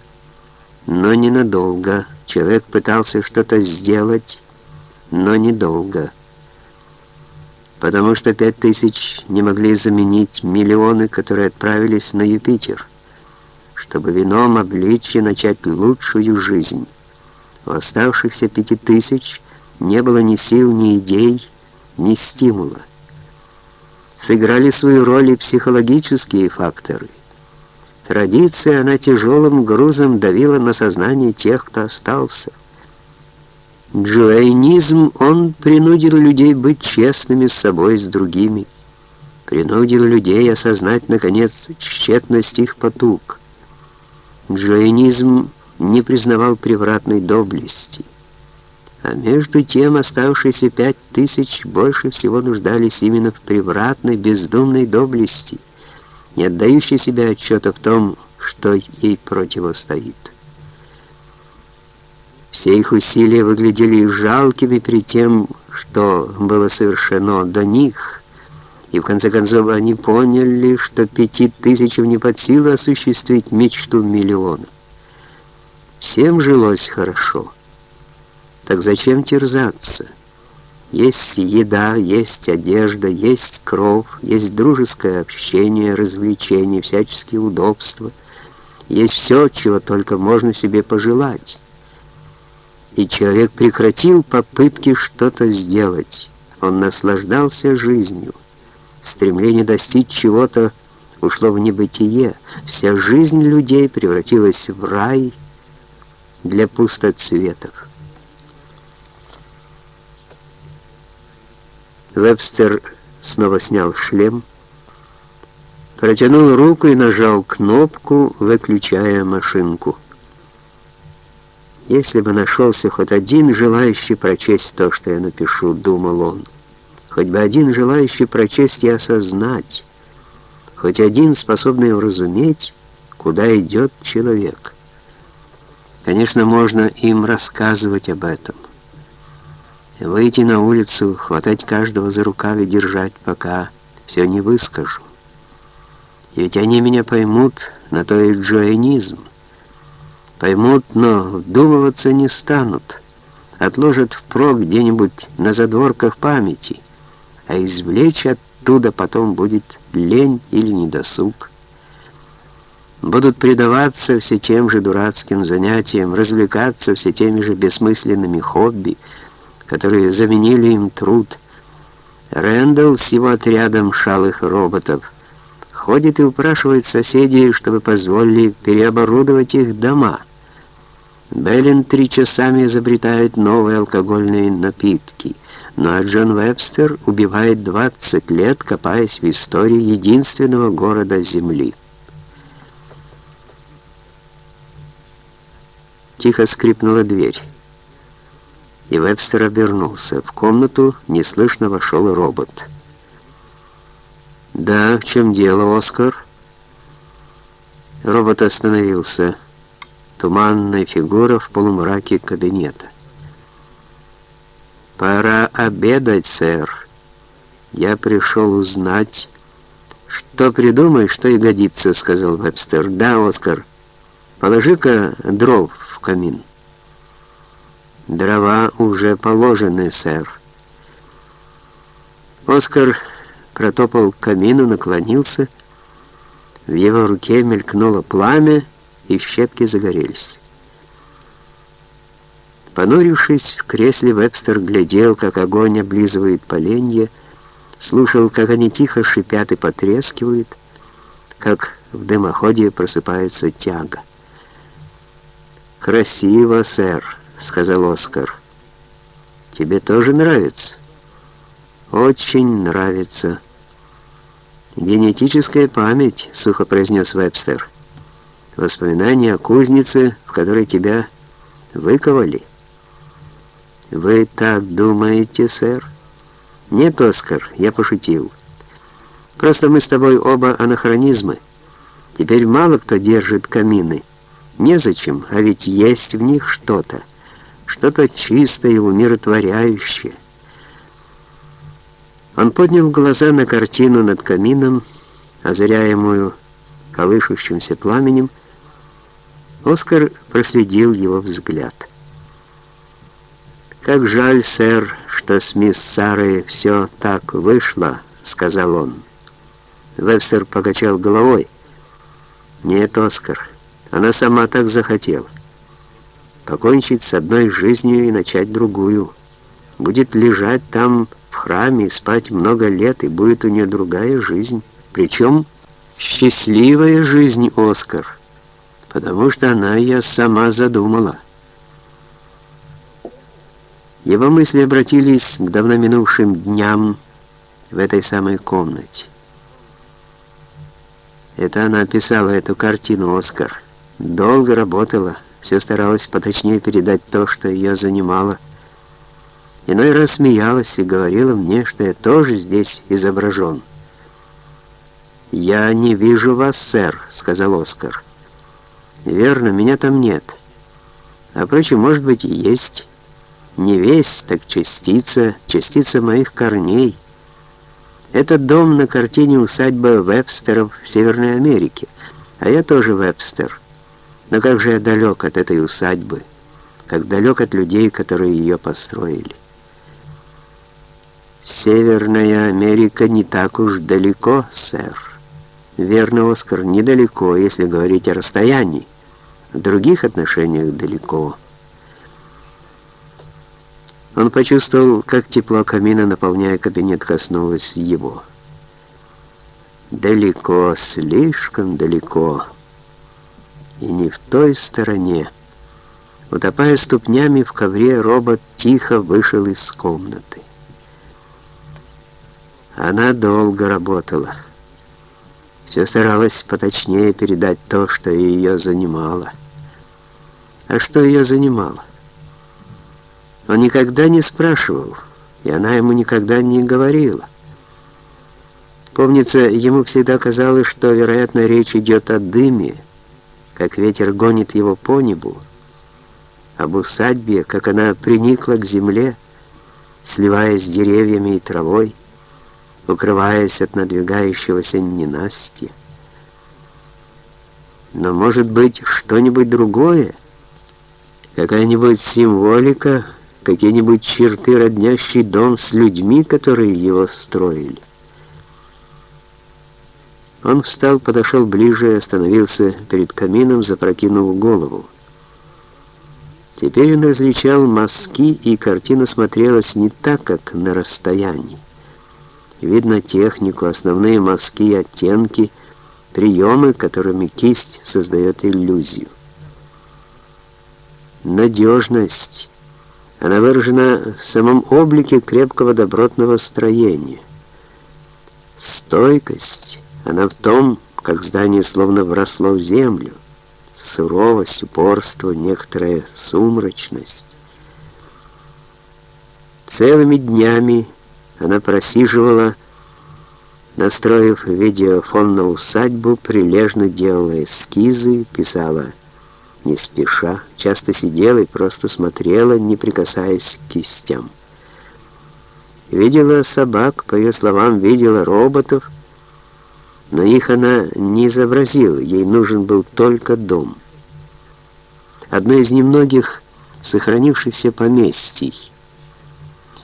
но ненадолго. Человек пытался что-то сделать, но недолго. Потому что пять тысяч не могли заменить миллионы, которые отправились на Юпитер, чтобы вином обличье начать лучшую жизнь. У оставшихся пяти тысяч не было ни сил, ни идей, ни стимула сыграли свою роль и психологические факторы. Традиция, она тяжелым грузом давила на сознание тех, кто остался. Джуэйнизм, он принудил людей быть честными с собой с другими, принудил людей осознать, наконец, тщетность их потуг. Джуэйнизм не признавал превратной доблести. А между тем оставшиеся пять тысяч больше всего нуждались именно в превратной, бездумной доблести, не отдающей себе отчета в том, что ей противостоит. Все их усилия выглядели жалкими при тем, что было совершено до них, и в конце концов они поняли, что пяти тысячам не под силу осуществить мечту миллиона. Всем жилось хорошо. Так зачем терзаться? Есть еда, есть одежда, есть кровь, есть дружеское общение, развлечения, всяческие удобства. Есть все, чего только можно себе пожелать. И человек прекратил попытки что-то сделать. Он наслаждался жизнью. Стремление достичь чего-то ушло в небытие. Вся жизнь людей превратилась в рай для пустоцветов. Вебстер снова снял шлем, протянул руку и нажал кнопку, выключая машинку. «Если бы нашелся хоть один желающий прочесть то, что я напишу», — думал он, «хоть бы один желающий прочесть и осознать, хоть один способный уразуметь, куда идет человек». Конечно, можно им рассказывать об этом. Выйти на улицу, хватать каждого за рукав и держать, пока все не выскажу. И ведь они меня поймут, на то и джоэнизм. Поймут, но вдумываться не станут. Отложат впрок где-нибудь на задворках памяти, а извлечь оттуда потом будет лень или недосуг будут предаваться все тем же дурацким занятиям, развлекаться все теми же бессмысленными хобби, которые заменили им труд. Рэндалл с его отрядом шалых роботов ходит и упрашивает соседей, чтобы позволили переоборудовать их дома. Беллин три часами изобретает новые алкогольные напитки, ну а Джон Вебстер убивает 20 лет, копаясь в истории единственного города Земли. Тихо скрипнула дверь. И Вебстер обернулся. В комнату неслышно вошел робот. «Да, в чем дело, Оскар?» Робот остановился. Туманная фигура в полумраке кабинета. «Пора обедать, сэр. Я пришел узнать...» «Что придумаешь, то и годится», — сказал Вебстер. «Да, Оскар, положи-ка дров камин. «Дрова уже положены, сэр». Оскар протопал к камину, наклонился. В его руке мелькнуло пламя, и щепки загорелись. Понурившись в кресле, Вебстер глядел, как огонь облизывает поленья, слушал, как они тихо шипят и потрескивают, как в дымоходе просыпается тяга. «Красиво, сэр», — сказал Оскар. «Тебе тоже нравится?» «Очень нравится». «Генетическая память», — сухо произнес Вебстер. «Воспоминания о кузнице, в которой тебя выковали». «Вы так думаете, сэр?» «Нет, Оскар, я пошутил. Просто мы с тобой оба анахронизмы. Теперь мало кто держит камины». Незачем, а ведь есть в них что-то, что-то чистое и умиротворяющее. Он поднял глаза на картину над камином, озаряемую колышущимся пламенем. Оскар проследил его взгляд. «Как жаль, сэр, что с мисс Сарой все так вышло», — сказал он. Вебстер покачал головой. «Нет, Оскар». Она сама так захотела. Покончить с одной жизнью и начать другую. Будет лежать там в храме и спать много лет, и будет у нее другая жизнь. Причем счастливая жизнь, Оскар, потому что она ее сама задумала. Его мысли обратились к давно минувшим дням в этой самой комнате. Это она писала эту картину, Оскар. Долго работала, все старалась поточнее передать то, что ее занимало. Иной раз смеялась и говорила мне, что я тоже здесь изображен. «Я не вижу вас, сэр», — сказал Оскар. «Верно, меня там нет. А впрочем, может быть, и есть. Не весь, так частица, частица моих корней. Этот дом на картине усадьба Вебстеров в Северной Америке, а я тоже Вебстер». Но как же я далек от этой усадьбы, как далек от людей, которые ее построили. Северная Америка не так уж далеко, сэр. Верно, Оскар, недалеко, если говорить о расстоянии. В других отношениях далеко. Он почувствовал, как тепло камина, наполняя кабинет, коснулось его. Далеко, слишком далеко и не в той стороне. Утопая ступнями в ковре, робот тихо вышел из комнаты. Она долго работала. Все старалась поточнее передать то, что ее занимало. А что ее занимало? Он никогда не спрашивал, и она ему никогда не говорила. Помнится, ему всегда казалось, что, вероятно, речь идет о дыме, как ветер гонит его по небу, об усадьбе, как она приникла к земле, сливаясь с деревьями и травой, укрываясь от надвигающегося ненастья. Но может быть что-нибудь другое, какая-нибудь символика, какие-нибудь черты, роднящий дом с людьми, которые его строили. Он встал, подошел ближе и остановился перед камином, запрокинув голову. Теперь он различал мазки, и картина смотрелась не так, как на расстоянии. Видно технику, основные мазки и оттенки, приемы, которыми кисть создает иллюзию. Надежность. Она выражена в самом облике крепкого добротного строения. Стойкость. Она в том, как здание словно вросло в землю суровость, упорство, некоторая сумрачность. Целыми днями она просиживала, настроив видеофон на усадьбу, прилежно делала эскизы, писала не спеша, часто сидела и просто смотрела, не прикасаясь к кистям. Видела собак, по ее словам, видела роботов, но их она не изобразила, ей нужен был только дом. Одно из немногих сохранившихся поместий.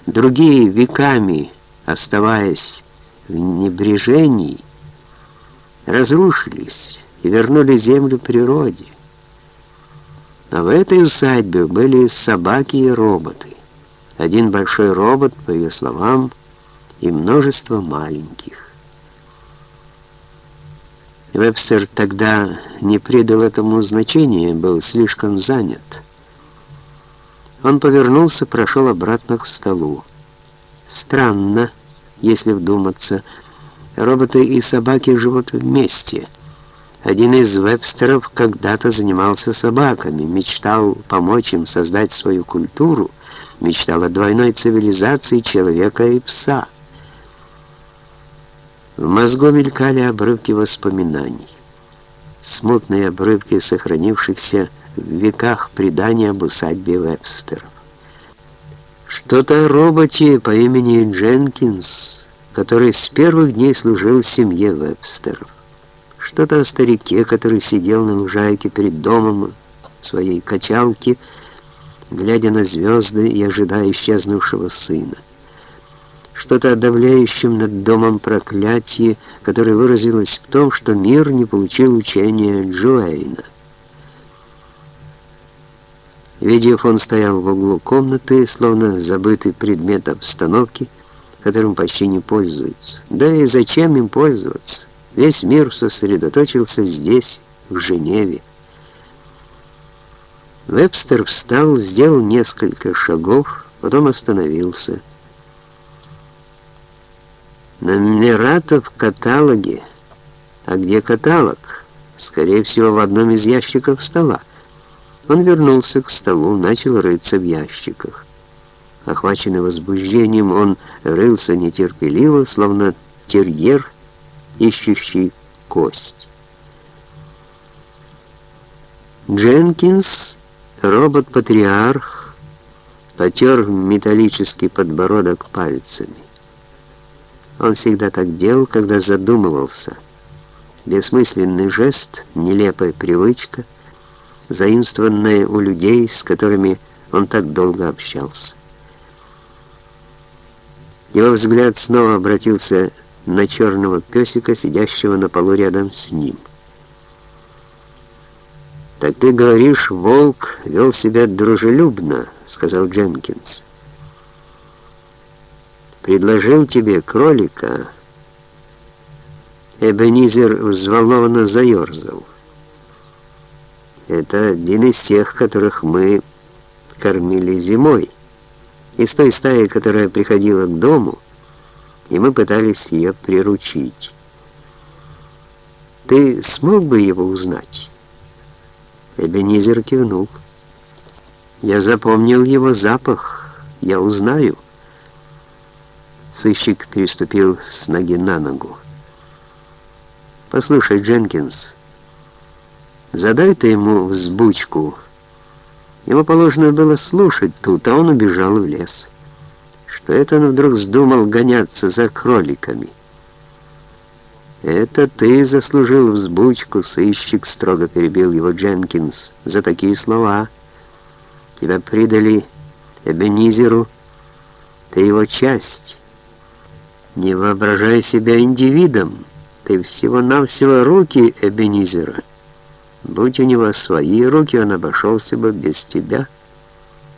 Другие веками, оставаясь в небрежении, разрушились и вернули землю природе. Но в этой усадьбе были собаки и роботы. Один большой робот, по ее словам, и множество маленьких. Вебстер тогда не придал этому значения, был слишком занят. Он повернулся, прошел обратно к столу. Странно, если вдуматься. Роботы и собаки живут вместе. Один из вебстеров когда-то занимался собаками, мечтал помочь им создать свою культуру, мечтал о двойной цивилизации человека и пса. В мозгу мелькали обрывки воспоминаний. Смутные обрывки сохранившихся в веках преданий об усадьбе Вебстеров. Что-то о роботе по имени Дженкинс, который с первых дней служил семье Вебстеров. Что-то о старике, который сидел на лужайке перед домом своей качалки, глядя на звезды и ожидая исчезнувшего сына что-то о давляющем над домом проклятии, которое выразилось в том, что мир не получил учения Джуэйна. Видеофон стоял в углу комнаты, словно забытый предмет обстановки, которым почти не пользуются. Да и зачем им пользоваться? Весь мир сосредоточился здесь, в Женеве. Вебстер встал, сделал несколько шагов, потом остановился — Номера-то в каталоге. А где каталог? Скорее всего, в одном из ящиков стола. Он вернулся к столу, начал рыться в ящиках. Охваченный возбуждением, он рылся нетерпеливо, словно терьер, ищущий кость. Дженкинс, робот-патриарх, потер металлический подбородок пальцами. Он всегда так делал, когда задумывался. Бессмысленный жест, нелепая привычка, заимствованная у людей, с которыми он так долго общался. Его взгляд снова обратился на черного песика, сидящего на полу рядом с ним. «Так ты говоришь, волк вел себя дружелюбно», — сказал Дженкинс предложил тебе кролика». Эбенизер взволнованно заерзал. «Это один из тех, которых мы кормили зимой. Из той стаи, которая приходила к дому, и мы пытались ее приручить. Ты смог бы его узнать?» Эбенизер кивнул. «Я запомнил его запах. Я узнаю». Сыщик переступил с ноги на ногу. «Послушай, Дженкинс, задай ты ему взбучку, Ему положено было слушать тут, а он убежал в лес. Что это он вдруг вздумал гоняться за кроликами? «Это ты заслужил взбучку, сыщик», — строго перебил его Дженкинс, — «за такие слова. Тебя придали Эбенизеру, ты его часть. Не воображай себя индивидом, ты всего-навсего руки Эбенизера. Будь у него свои руки, он обошелся бы без тебя.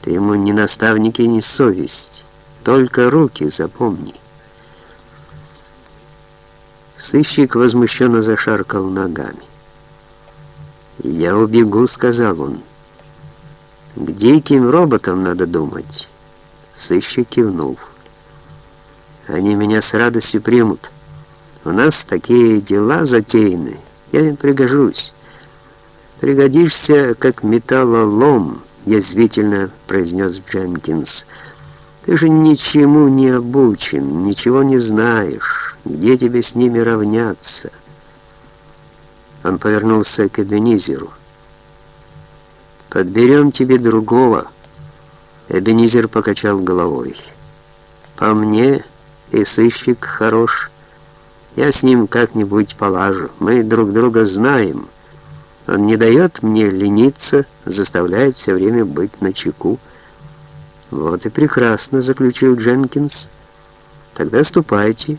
Ты ему ни наставник и ни совесть, только руки запомни». Сыщик возмущенно зашаркал ногами. «Я убегу», — сказал он. «К диким роботам надо думать». Сыщик кивнул. «Они меня с радостью примут. У нас такие дела затеяны. Я им пригожусь». «Пригодишься, как металлолом», — язвительно произнес Дженкинс. «Ты же ничему не обучен, ничего не знаешь». Где тебе с ними равняться?» Он повернулся к Эбенизеру. «Подберем тебе другого». Эбенизер покачал головой. «По мне и сыщик хорош. Я с ним как-нибудь полажу. Мы друг друга знаем. Он не дает мне лениться, заставляет все время быть на чеку. «Вот и прекрасно», — заключил Дженкинс. «Тогда ступайте».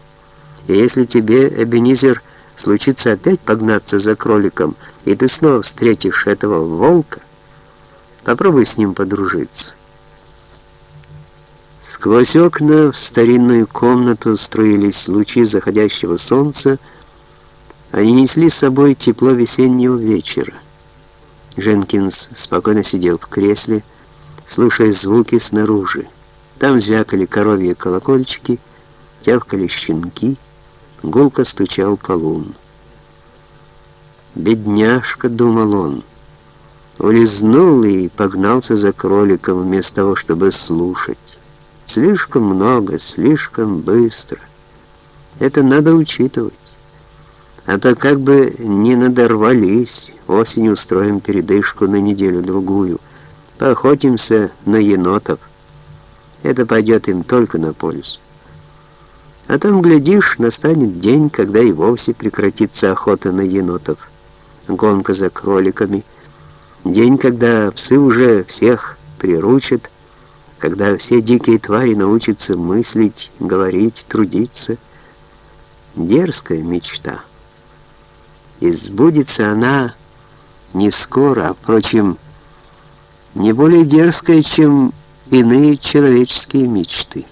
И если тебе, Эбенизер, случится опять погнаться за кроликом, и ты снова встретишь этого волка, попробуй с ним подружиться. Сквозь окна в старинную комнату струились лучи заходящего солнца, они несли с собой тепло весеннего вечера. Дженкинс спокойно сидел в кресле, слушая звуки снаружи. Там звякали коровьи колокольчики, тявкали щенки, Гулко стучал колун. «Бедняжка», — думал он, улизнул и погнался за кроликом вместо того, чтобы слушать. Слишком много, слишком быстро. Это надо учитывать. А то как бы не надорвались, осенью устроим передышку на неделю-другую, поохотимся на енотов. Это пойдет им только на пользу. А там, глядишь, настанет день, когда и вовсе прекратится охота на енотов, гонка за кроликами. День, когда псы уже всех приручат, когда все дикие твари научатся мыслить, говорить, трудиться. Дерзкая мечта. И сбудется она не скоро, а, впрочем, не более дерзкая, чем иные человеческие мечты.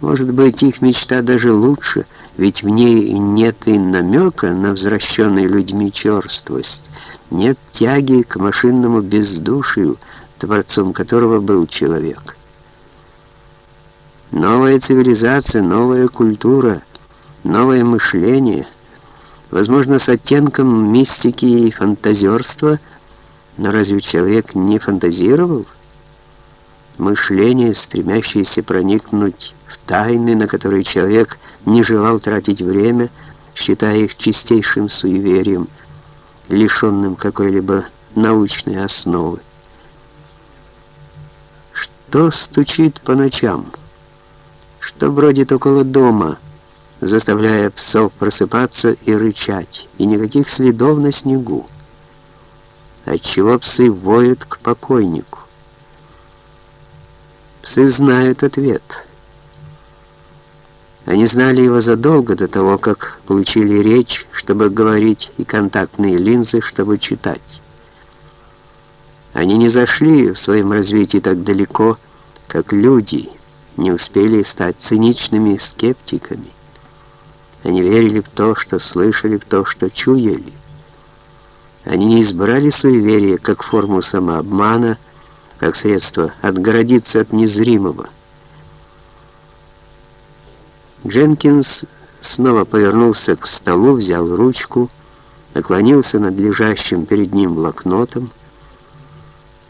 Может быть, их мечта даже лучше, ведь в ней нет и намека на возвращенную людьми черствость, нет тяги к машинному бездушию, творцом которого был человек. Новая цивилизация, новая культура, новое мышление, возможно, с оттенком мистики и фантазерства, но разве человек не фантазировал? Мышление, стремящееся проникнуть в тайны, на которые человек не желал тратить время, считая их чистейшим суеверием, лишенным какой-либо научной основы. Что стучит по ночам? Что бродит около дома, заставляя псов просыпаться и рычать, и никаких следов на снегу? Отчего псы воют к покойнику? Псы знают ответ — они знали его задолго до того, как получили речь, чтобы говорить, и контактные линзы, чтобы читать. Они не зашли в своем развитии так далеко, как люди, не успели стать циничными скептиками. Они верили в то, что слышали, в то, что чуяли. Они не избрали суеверие как форму самообмана, как средство отгородиться от незримого. Дженкинс снова повернулся к столу, взял ручку, наклонился над лежащим перед ним блокнотом.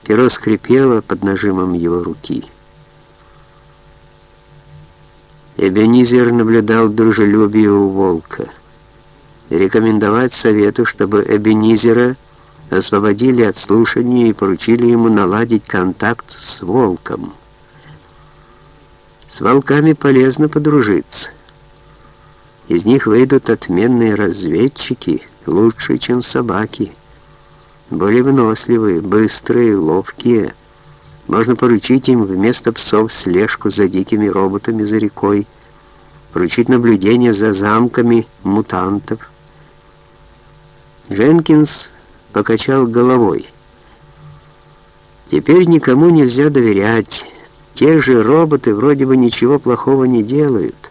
Перо скрипело под нажимом его руки. Эбенизер наблюдал дружелюбие у волка. Рекомендовать совету, чтобы Эбенизера освободили от слушания и поручили ему наладить контакт с волком. С волками полезно подружиться. Из них выйдут отменные разведчики, лучше, чем собаки. Более выносливые, быстрые, ловкие. Можно поручить им вместо псов слежку за дикими роботами за рекой, поручить наблюдение за замками мутантов. Дженкинс покачал головой. Теперь никому нельзя доверять. Те же роботы вроде бы ничего плохого не делают.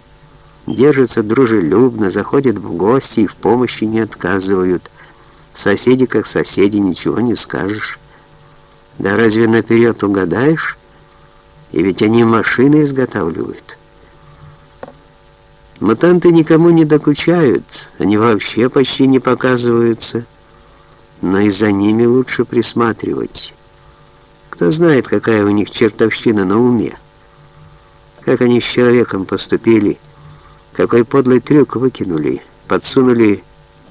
Держатся дружелюбно, заходят в гости и в помощи не отказывают. Соседи как соседи, ничего не скажешь. Да разве наперед угадаешь? И ведь они машины изготавливают. Мутанты никому не докучают, они вообще почти не показываются, но и за ними лучше присматривать. Кто знает, какая у них чертовщина на уме. Как они с человеком поступили, какой подлый трюк выкинули, подсунули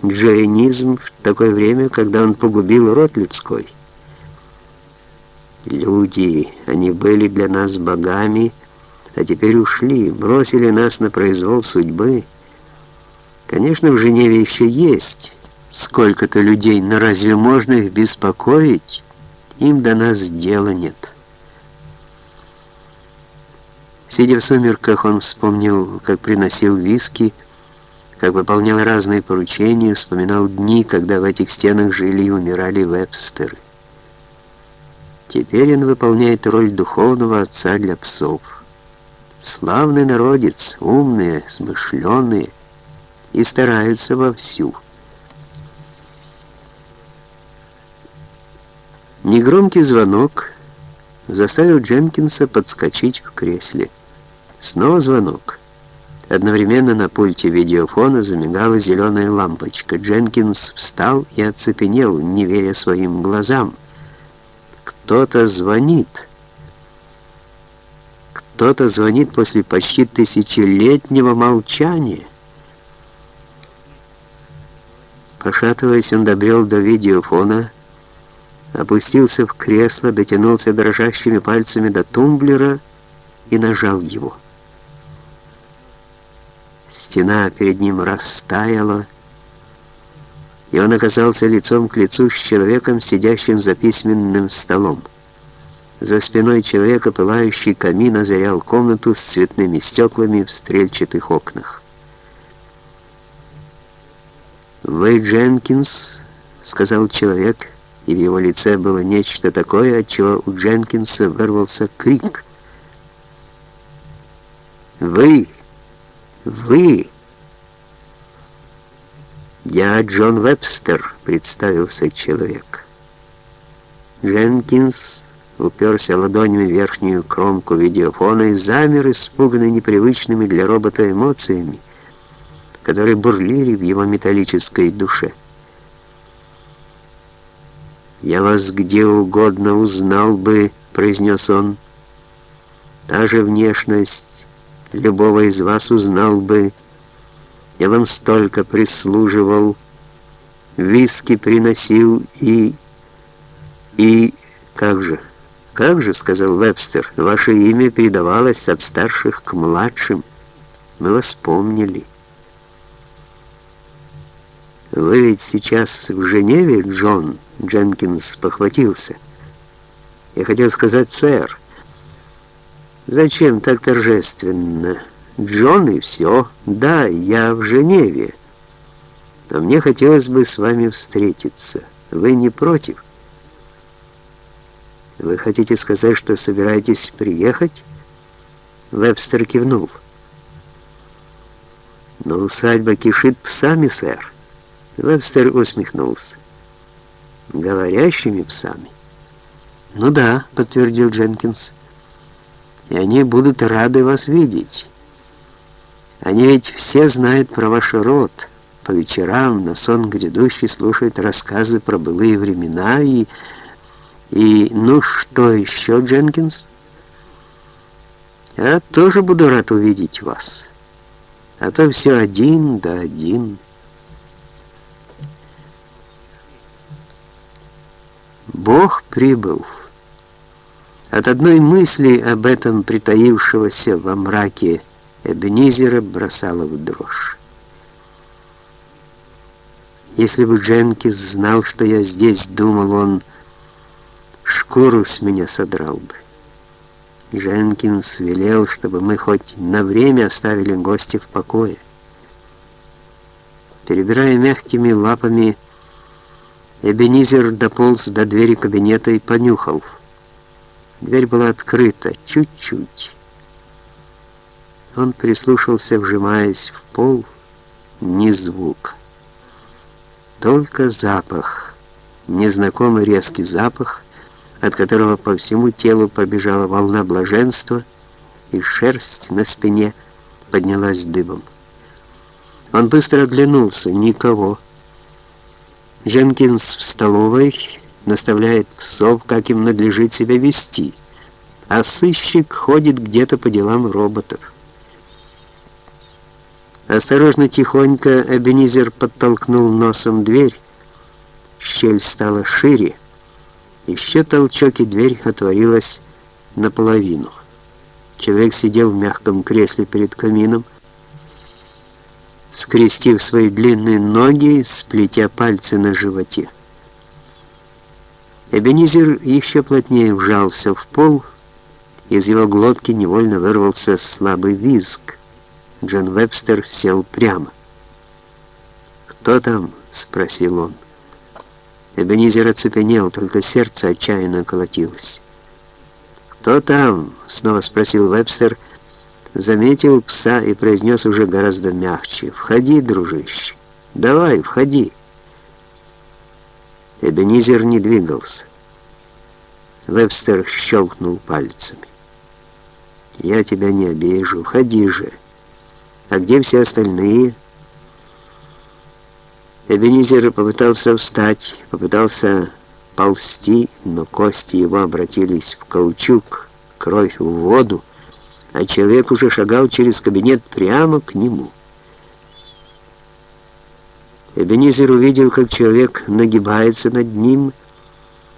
джайнизм в такое время, когда он погубил род людской. Люди, они были для нас богами, а теперь ушли, бросили нас на произвол судьбы. Конечно, в Женеве еще есть сколько-то людей, но разве можно их беспокоить? Им до нас дела нет. Сидя в сумерках, он вспомнил, как приносил виски, как выполнял разные поручения, вспоминал дни, когда в этих стенах жили и умирали вебстеры. Теперь он выполняет роль духовного отца для псов. Славный народец, умные, смышленые и стараются вовсю. Негромкий звонок заставил Дженкинса подскочить в кресле. Снова звонок. Одновременно на пульте видеофона замигала зеленая лампочка. Дженкинс встал и оцепенел, не веря своим глазам. Кто-то звонит. Кто-то звонит после почти тысячелетнего молчания. Пошатываясь, он добрел до видеофона, опустился в кресло, дотянулся дрожащими пальцами до тумблера и нажал его. Стена перед ним растаяла, и он оказался лицом к лицу с человеком, сидящим за письменным столом. За спиной человека пылающий камин озарял комнату с цветными стеклами в стрельчатых окнах. «Вы Дженкинс?» — сказал человек, и в его лице было нечто такое, от чего у Дженкинса вырвался крик. «Вы! Вы!» «Я Джон Вебстер», — представился человек. Дженкинс уперся ладонями в верхнюю кромку видеофона и замер, испуганный непривычными для робота эмоциями, которые бурлили в его металлической душе. «Я вас где угодно узнал бы», — произнес он. «Та же внешность любого из вас узнал бы. Я вам столько прислуживал, виски приносил и... и... как же?» «Как же», — сказал Вебстер, — «ваше имя передавалось от старших к младшим. Мы вас помнили». «Вы ведь сейчас в Женеве, Джон?» — Дженкинс похватился. «Я хотел сказать, сэр». «Зачем так торжественно?» «Джон и все. Да, я в Женеве. Но мне хотелось бы с вами встретиться. Вы не против?» «Вы хотите сказать, что собираетесь приехать?» Вебстер кивнул. «Но усадьба кишит псами, сэр». Вебстер усмехнулся. «Говорящими псами?» «Ну да», — подтвердил Дженкинс. «И они будут рады вас видеть. Они ведь все знают про ваш род. По вечерам на сон грядущий слушают рассказы про былые времена и...» И ну что еще, Дженкинс? Я тоже буду рад увидеть вас. А то все один да один. Бог прибыл. От одной мысли об этом притаившегося во мраке Эбенизера бросало в дрожь. Если бы Дженкис знал, что я здесь, думал он, шкуру с меня содрал бы. Дженкинс велел, чтобы мы хоть на время оставили гостя в покое. Перебирая мягкими лапами, Эбенизер дополз до двери кабинета и понюхал. Дверь была открыта, чуть-чуть. Он прислушался, вжимаясь в пол, ни звук. Только запах, незнакомый резкий запах, от которого по всему телу побежала волна блаженства, и шерсть на спине поднялась дыбом. Он быстро оглянулся, никого. Дженкинс в столовой наставляет псов, как им надлежит себя вести, а сыщик ходит где-то по делам роботов. Осторожно, тихонько Эбенизер подтолкнул носом дверь. Щель стала шире. Еще толчок, и дверь отворилась наполовину. Человек сидел в мягком кресле перед камином, скрестив свои длинные ноги, сплетя пальцы на животе. Эбенизер еще плотнее вжался в пол, из его глотки невольно вырвался слабый визг. Джон Вебстер сел прямо. «Кто там?» — спросил он. Эбенизер оцепенел, только сердце отчаянно колотилось. «Кто там?» — снова спросил Вебстер, заметил пса и произнес уже гораздо мягче. «Входи, дружище, давай, входи». Эбенизер не двигался. Вебстер щелкнул пальцами. «Я тебя не обижу, входи же». А где все остальные? Эбенизер попытался встать, попытался ползти, но кости его обратились в каучук, кровь в воду, а человек уже шагал через кабинет прямо к нему. Эбенизер увидел, как человек нагибается над ним,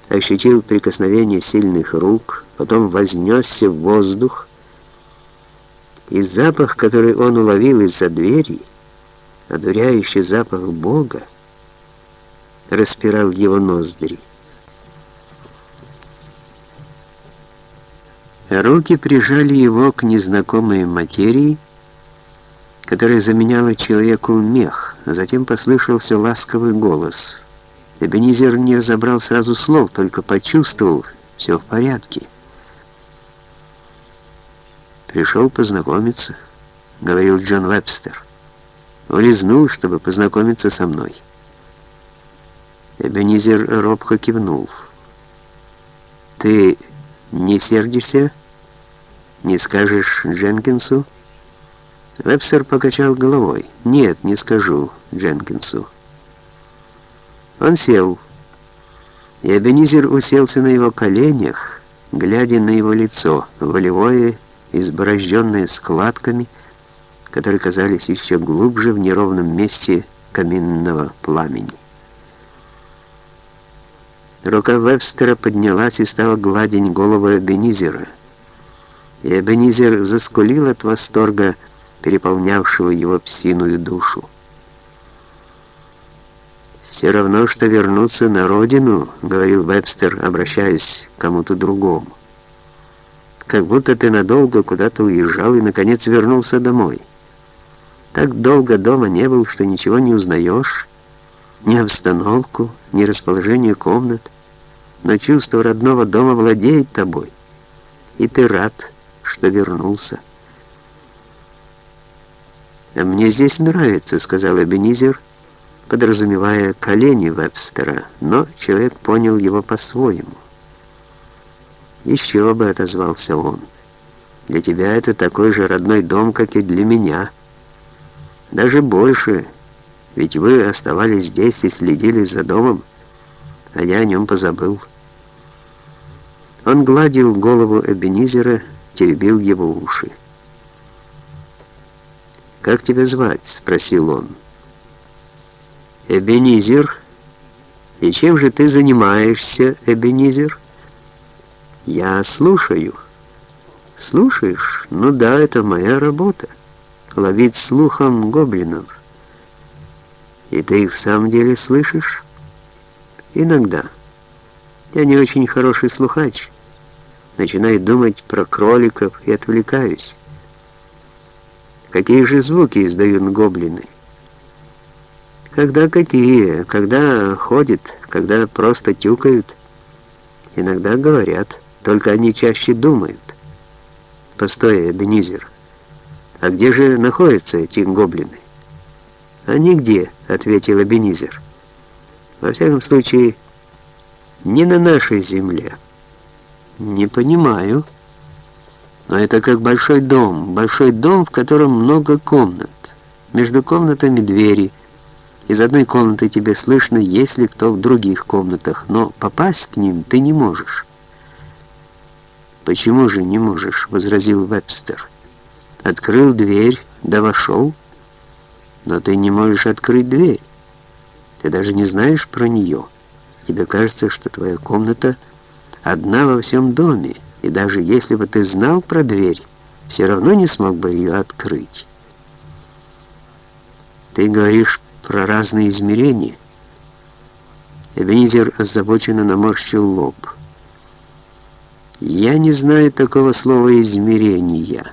ощутил прикосновение сильных рук, потом вознесся в воздух, и запах, который он уловил из-за двери, одуряющий запах Бога, распирал его ноздри. Руки прижали его к незнакомой материи, которая заменяла человеку мех, затем послышался ласковый голос. Эбенизер не разобрал сразу слов, только почувствовал, все в порядке. «Пришел познакомиться», — говорил Джон Вебстер. «Улизнул, чтобы познакомиться со мной». Эбенизер робко кивнул. «Ты не сердишься? Не скажешь Дженкинсу?» Вебстер покачал головой. «Нет, не скажу Дженкинсу». Он сел, и Эбенизер уселся на его коленях, глядя на его лицо, волевое изборожденное складками, которые казались еще глубже в неровном свете каминного пламени. Рука Вебстера поднялась и стала гладить голову Эбенизера. И Эбенизер заскулил от восторга, переполнявшего его псиную душу. «Все равно, что вернуться на родину», — говорил Вебстер, обращаясь к кому-то другому как будто ты надолго куда-то уезжал и, наконец, вернулся домой. Так долго дома не был, что ничего не узнаешь, ни обстановку, ни расположение комнат, но чувство родного дома владеет тобой, и ты рад, что вернулся. «А мне здесь нравится», — сказал Эбенизер, подразумевая колени Вебстера, но человек понял его по-своему. «Еще бы», — отозвался он. «Для тебя это такой же родной дом, как и для меня. Даже больше, ведь вы оставались здесь и следили за домом, а я о нем позабыл». Он гладил голову Эбенизера, теребил его уши. «Как тебя звать?» — спросил он. «Эбенизер», «И чем же ты занимаешься, Эбенизер?» «Я слушаю». «Слушаешь? Ну да, это моя работа. Ловить слухом гоблинов». «И ты их в самом деле слышишь?» «Иногда. Я не очень хороший слухач. Начинаю думать про кроликов и отвлекаюсь. Какие же звуки издают гоблины?» Когда какие, когда ходят, когда просто тюкают. Иногда говорят, только они чаще думают. Постой, Эбенизер, а где же находятся эти гоблины? А нигде, ответил Эбенизер. Во всяком случае, не на нашей земле. Не понимаю. Но это как большой дом, большой дом, в котором много комнат. Между комнатами двери, из одной комнаты тебе слышно, если кто в других комнатах, но попасть к ним ты не можешь. «Почему же не можешь?» — возразил Вебстер. «Открыл дверь, да вошел, но ты не можешь открыть дверь. Ты даже не знаешь про нее. Тебе кажется, что твоя комната одна во всем доме, и даже если бы ты знал про дверь, все равно не смог бы ее открыть. Ты говоришь про разные измерения. Эбенизер озабоченно наморщил лоб. «Я не знаю такого слова «измерения».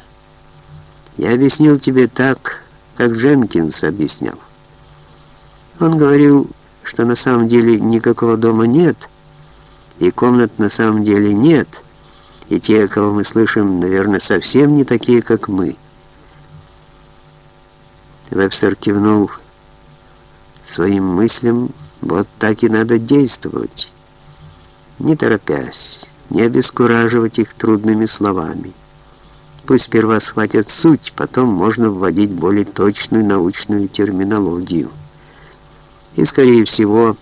Я объяснил тебе так, как Дженкинс объяснял. Он говорил, что на самом деле никакого дома нет, и комнат на самом деле нет, и те, кого мы слышим, наверное, совсем не такие, как мы. Вебстер кивнул своим мыслям, вот так и надо действовать, не торопясь, не обескураживать их трудными словами. Пусть сперва схватят суть, потом можно вводить более точную научную терминологию. И, скорее всего,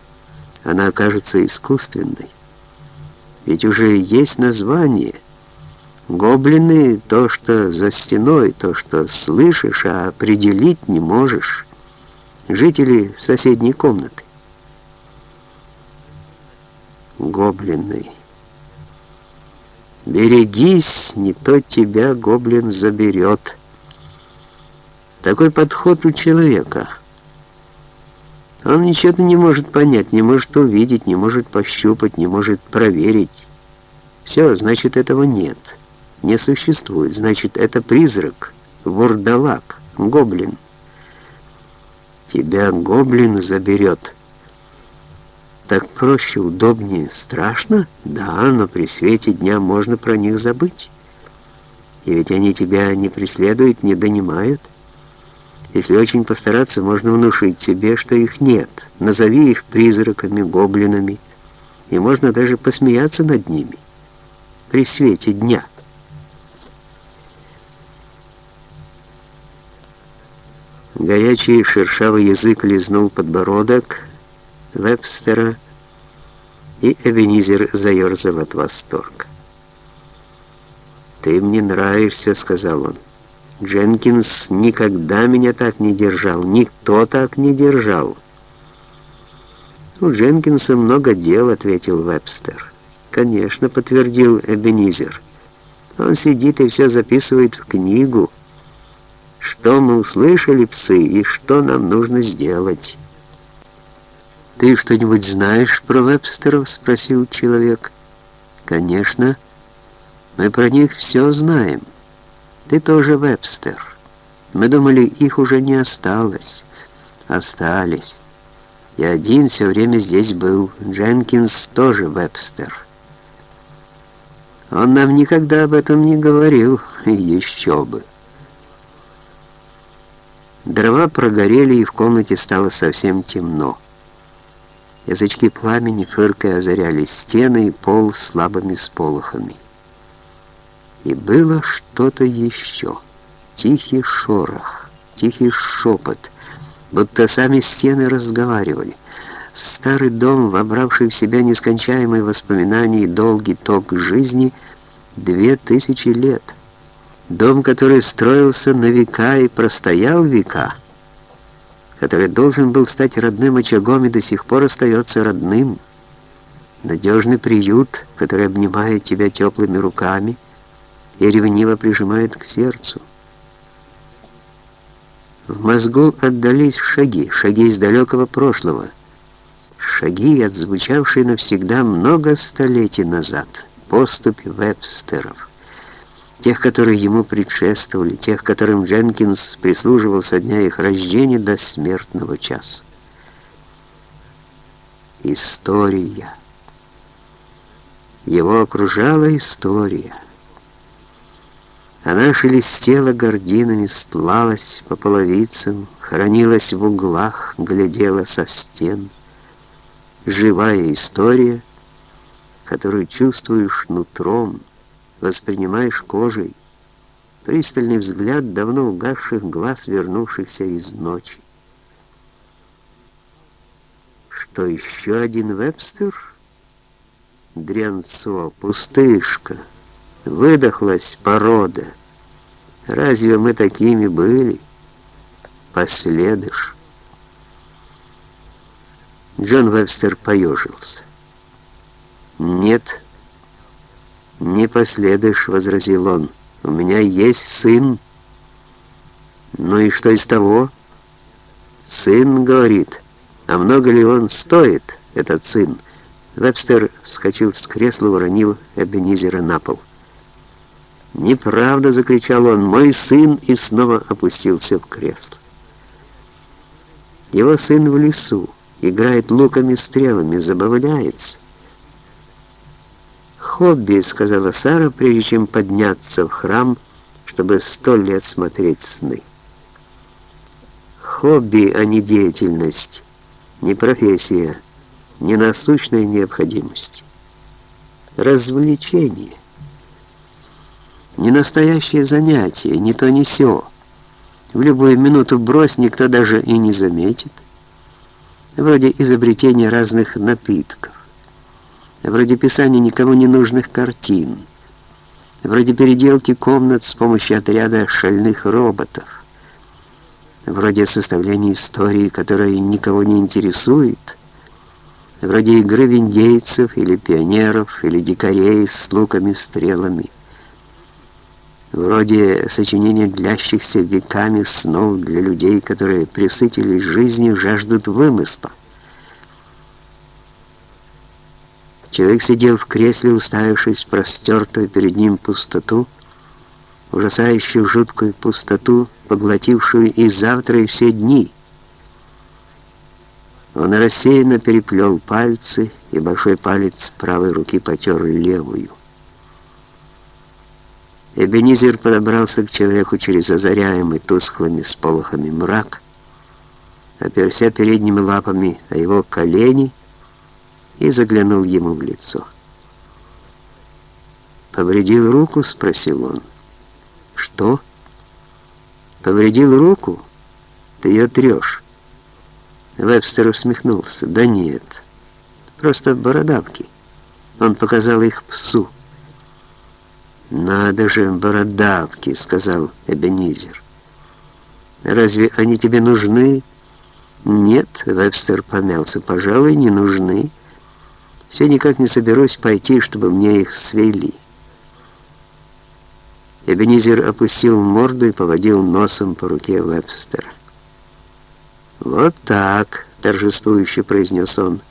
она окажется искусственной. Ведь уже есть название. Гоблины — то, что за стеной, то, что слышишь, а определить не можешь жители соседней комнаты. Гоблины. Берегись, не то тебя гоблин заберет. Такой подход у человека. Он ничего не может понять, не может увидеть, не может пощупать, не может проверить. Все, значит, этого нет. Не существует. Значит, это призрак, вурдалак, гоблин. Тебя гоблин заберет. Так проще, удобнее. Страшно? Да, но при свете дня можно про них забыть. И ведь они тебя не преследуют, не донимают. Если очень постараться, можно внушить себе, что их нет. Назови их призраками, гоблинами. И можно даже посмеяться над ними. При свете дня. Горячий шершавый язык лизнул подбородок Вебстера, и Эбенизер заерзал от восторга. «Ты мне нравишься», — сказал он. «Дженкинс никогда меня так не держал, никто так не держал». «У Дженкинса много дел», — ответил Вебстер. «Конечно», — подтвердил Эбенизер. «Он сидит и все записывает в книгу» что мы услышали, псы, и что нам нужно сделать. «Ты что-нибудь знаешь про Вебстеров?» — спросил человек. «Конечно. Мы про них все знаем. Ты тоже Вебстер. Мы думали, их уже не осталось. Остались. И один все время здесь был. Дженкинс тоже Вебстер. Он нам никогда об этом не говорил. Еще бы. Дрова прогорели, и в комнате стало совсем темно. Язычки пламени, фыркой озаряли стены и пол слабыми сполохами. И было что-то еще. Тихий шорох, тихий шепот, будто сами стены разговаривали. Старый дом, вобравший в себя нескончаемые воспоминания и долгий ток жизни, две тысячи лет — Дом, который строился на века и простоял века, который должен был стать родным очагом и до сих пор остается родным, надежный приют, который обнимает тебя теплыми руками и ревниво прижимает к сердцу. В мозгу отдались шаги, шаги из далекого прошлого, шаги, отзвучавшие навсегда много столетий назад, поступь вебстеров тех, которые ему предшествовали, тех, которым Дженкинс прислуживал со дня их рождения до смертного часа. История. Его окружала история. Она шелестела гординами, стлалась по половицам, хранилась в углах, глядела со стен. Живая история, которую чувствуешь нутром, воспринимаешь кожей, пристальный взгляд давно угасших глаз, вернувшихся из ночи. Что еще один Вебстер? Дрянцо, пустышка, выдохлась порода. Разве мы такими были? Последыш. Джон Вебстер поежился. Нет, «Не последуешь», — возразил он. «У меня есть сын». «Ну и что из того?» «Сын, — говорит, — а много ли он стоит, этот сын?» Вебстер вскочил с кресла, уронив Эбенизера на пол. «Неправда!» — закричал он. «Мой сын!» и снова опустился в кресло. Его сын в лесу, играет луками-стрелами, забавляется. «Хобби», — сказала Сара, прежде чем подняться в храм, чтобы сто лет смотреть сны. Хобби, а не деятельность, не профессия, не насущная необходимость. Развлечение. Не настоящее занятие, не то не сё. В любую минуту брось, никто даже и не заметит. Вроде изобретения разных напитков. Вроде писания никому не нужных картин, вроде переделки комнат с помощью отряда шальных роботов, вроде составления истории, которая никого не интересует, вроде игры виндейцев или пионеров, или дикарей с луками-стрелами, вроде сочинения длящихся веками снов для людей, которые присытились жизнью, жаждут вымысла. Человек сидел в кресле, уставившись в простертую перед ним пустоту, ужасающую жуткую пустоту, поглотившую и завтра, и все дни. Он рассеянно переплел пальцы, и большой палец правой руки потер левую. Эбенизер подобрался к человеку через озаряемый тусклыми сполохами мрак, оперся передними лапами о его колени — и заглянул ему в лицо. «Повредил руку?» — спросил он. «Что?» «Повредил руку? Ты ее трешь». Вебстер усмехнулся. «Да нет, просто бородавки». Он показал их псу. «Надо же, бородавки», — сказал Эбенизер. «Разве они тебе нужны?» «Нет», — Вебстер помялся, — «пожалуй, не нужны». Все никак не соберусь пойти, чтобы мне их свели. Эбенизер опустил морду и поводил носом по руке Вебстера. «Вот так», — торжествующе произнес он.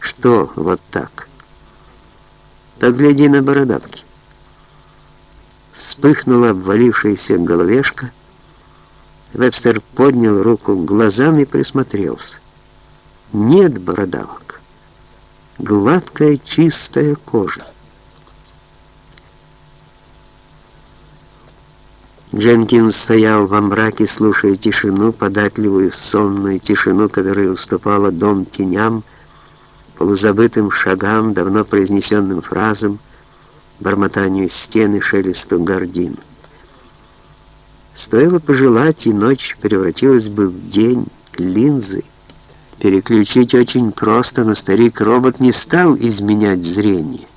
«Что вот так?» «Погляди на бородавки». Вспыхнула обвалившаяся головешка. Вебстер поднял руку к глазам и присмотрелся. «Нет бородавок» гладкая чистая кожа. Дженкинс стоял во мраке, слушая тишину, податливую сонную тишину, которая уступала дом теням, полузабытым шагам, давно произнесенным фразам, бормотанию стены, шелесту гордин. Стоило пожелать, и ночь превратилась бы в день, линзы, Переключить очень просто, но старик-робот не стал изменять зрение.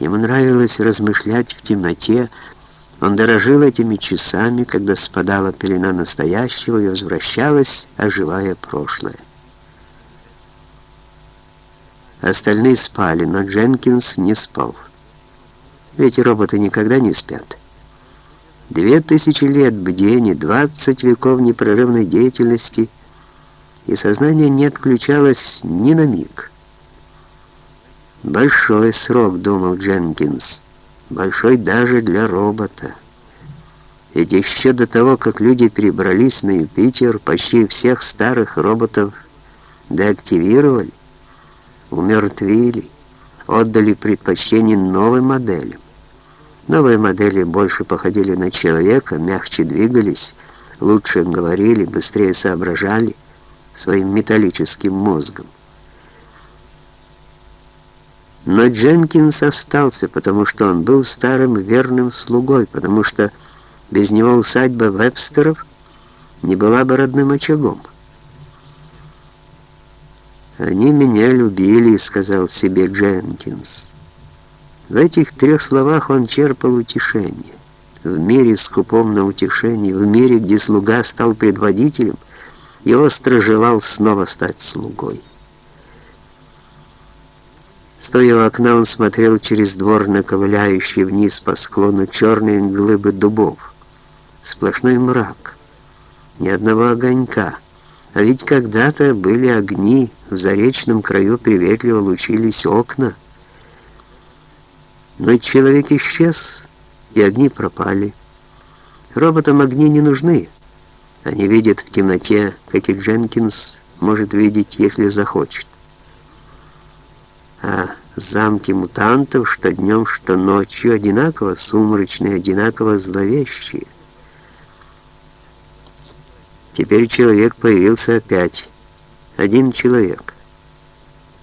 Ему нравилось размышлять в темноте, Он дорожил этими часами, когда спадала пелена настоящего и возвращалось оживая прошлое. Остальные спали, но Дженкинс не спал. Ведь роботы никогда не спят. Две тысячи лет бдения, двадцать веков непрерывной деятельности, и сознание не отключалось ни на миг. «Большой срок», — думал Дженкинс, — «большой даже для робота». Ведь еще до того, как люди перебрались на Юпитер, почти всех старых роботов деактивировали, умертвили, отдали предпочтение новым моделям. Новые модели больше походили на человека, мягче двигались, лучше говорили, быстрее соображали своим металлическим мозгом. Но Дженкинс остался, потому что он был старым верным слугой, потому что без него усадьба Вебстеров не была бы родным очагом. «Они меня любили», — сказал себе Дженкинс. В этих трех словах он черпал утешение. В мире скупом на утешение, в мире, где слуга стал предводителем, и остро желал снова стать слугой. Стоя у окна, он смотрел через двор на ковыляющие вниз по склону черные глыбы дубов. Сплошной мрак, ни одного огонька. А ведь когда-то были огни, в заречном краю приветливо лучились окна. Но человек исчез, и огни пропали. Роботам огни не нужны. Они видят в темноте, как и Дженкинс может видеть, если захочет а замки мутантов, что днем, что ночью, одинаково сумрачные, одинаково зловещие. Теперь человек появился опять. Один человек.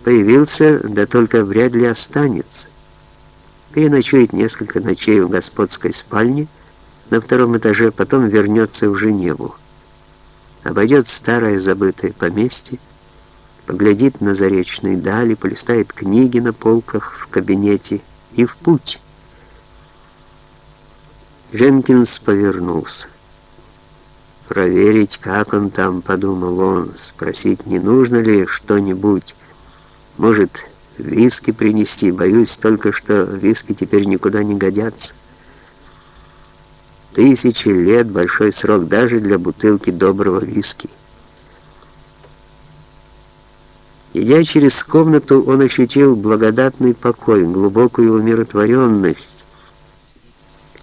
Появился, да только вряд ли останется. Переночует несколько ночей в господской спальне на втором этаже, потом вернется в Женеву. Обойдет старое забытое поместье, поглядит на заречные дали, полистает книги на полках в кабинете и в путь. Дженкинс повернулся. «Проверить, как он там», — подумал он, — «спросить, не нужно ли что-нибудь. Может, виски принести, боюсь только, что виски теперь никуда не годятся». Тысячи лет — большой срок даже для бутылки доброго виски. Идя через комнату, он ощутил благодатный покой, глубокую умиротворенность,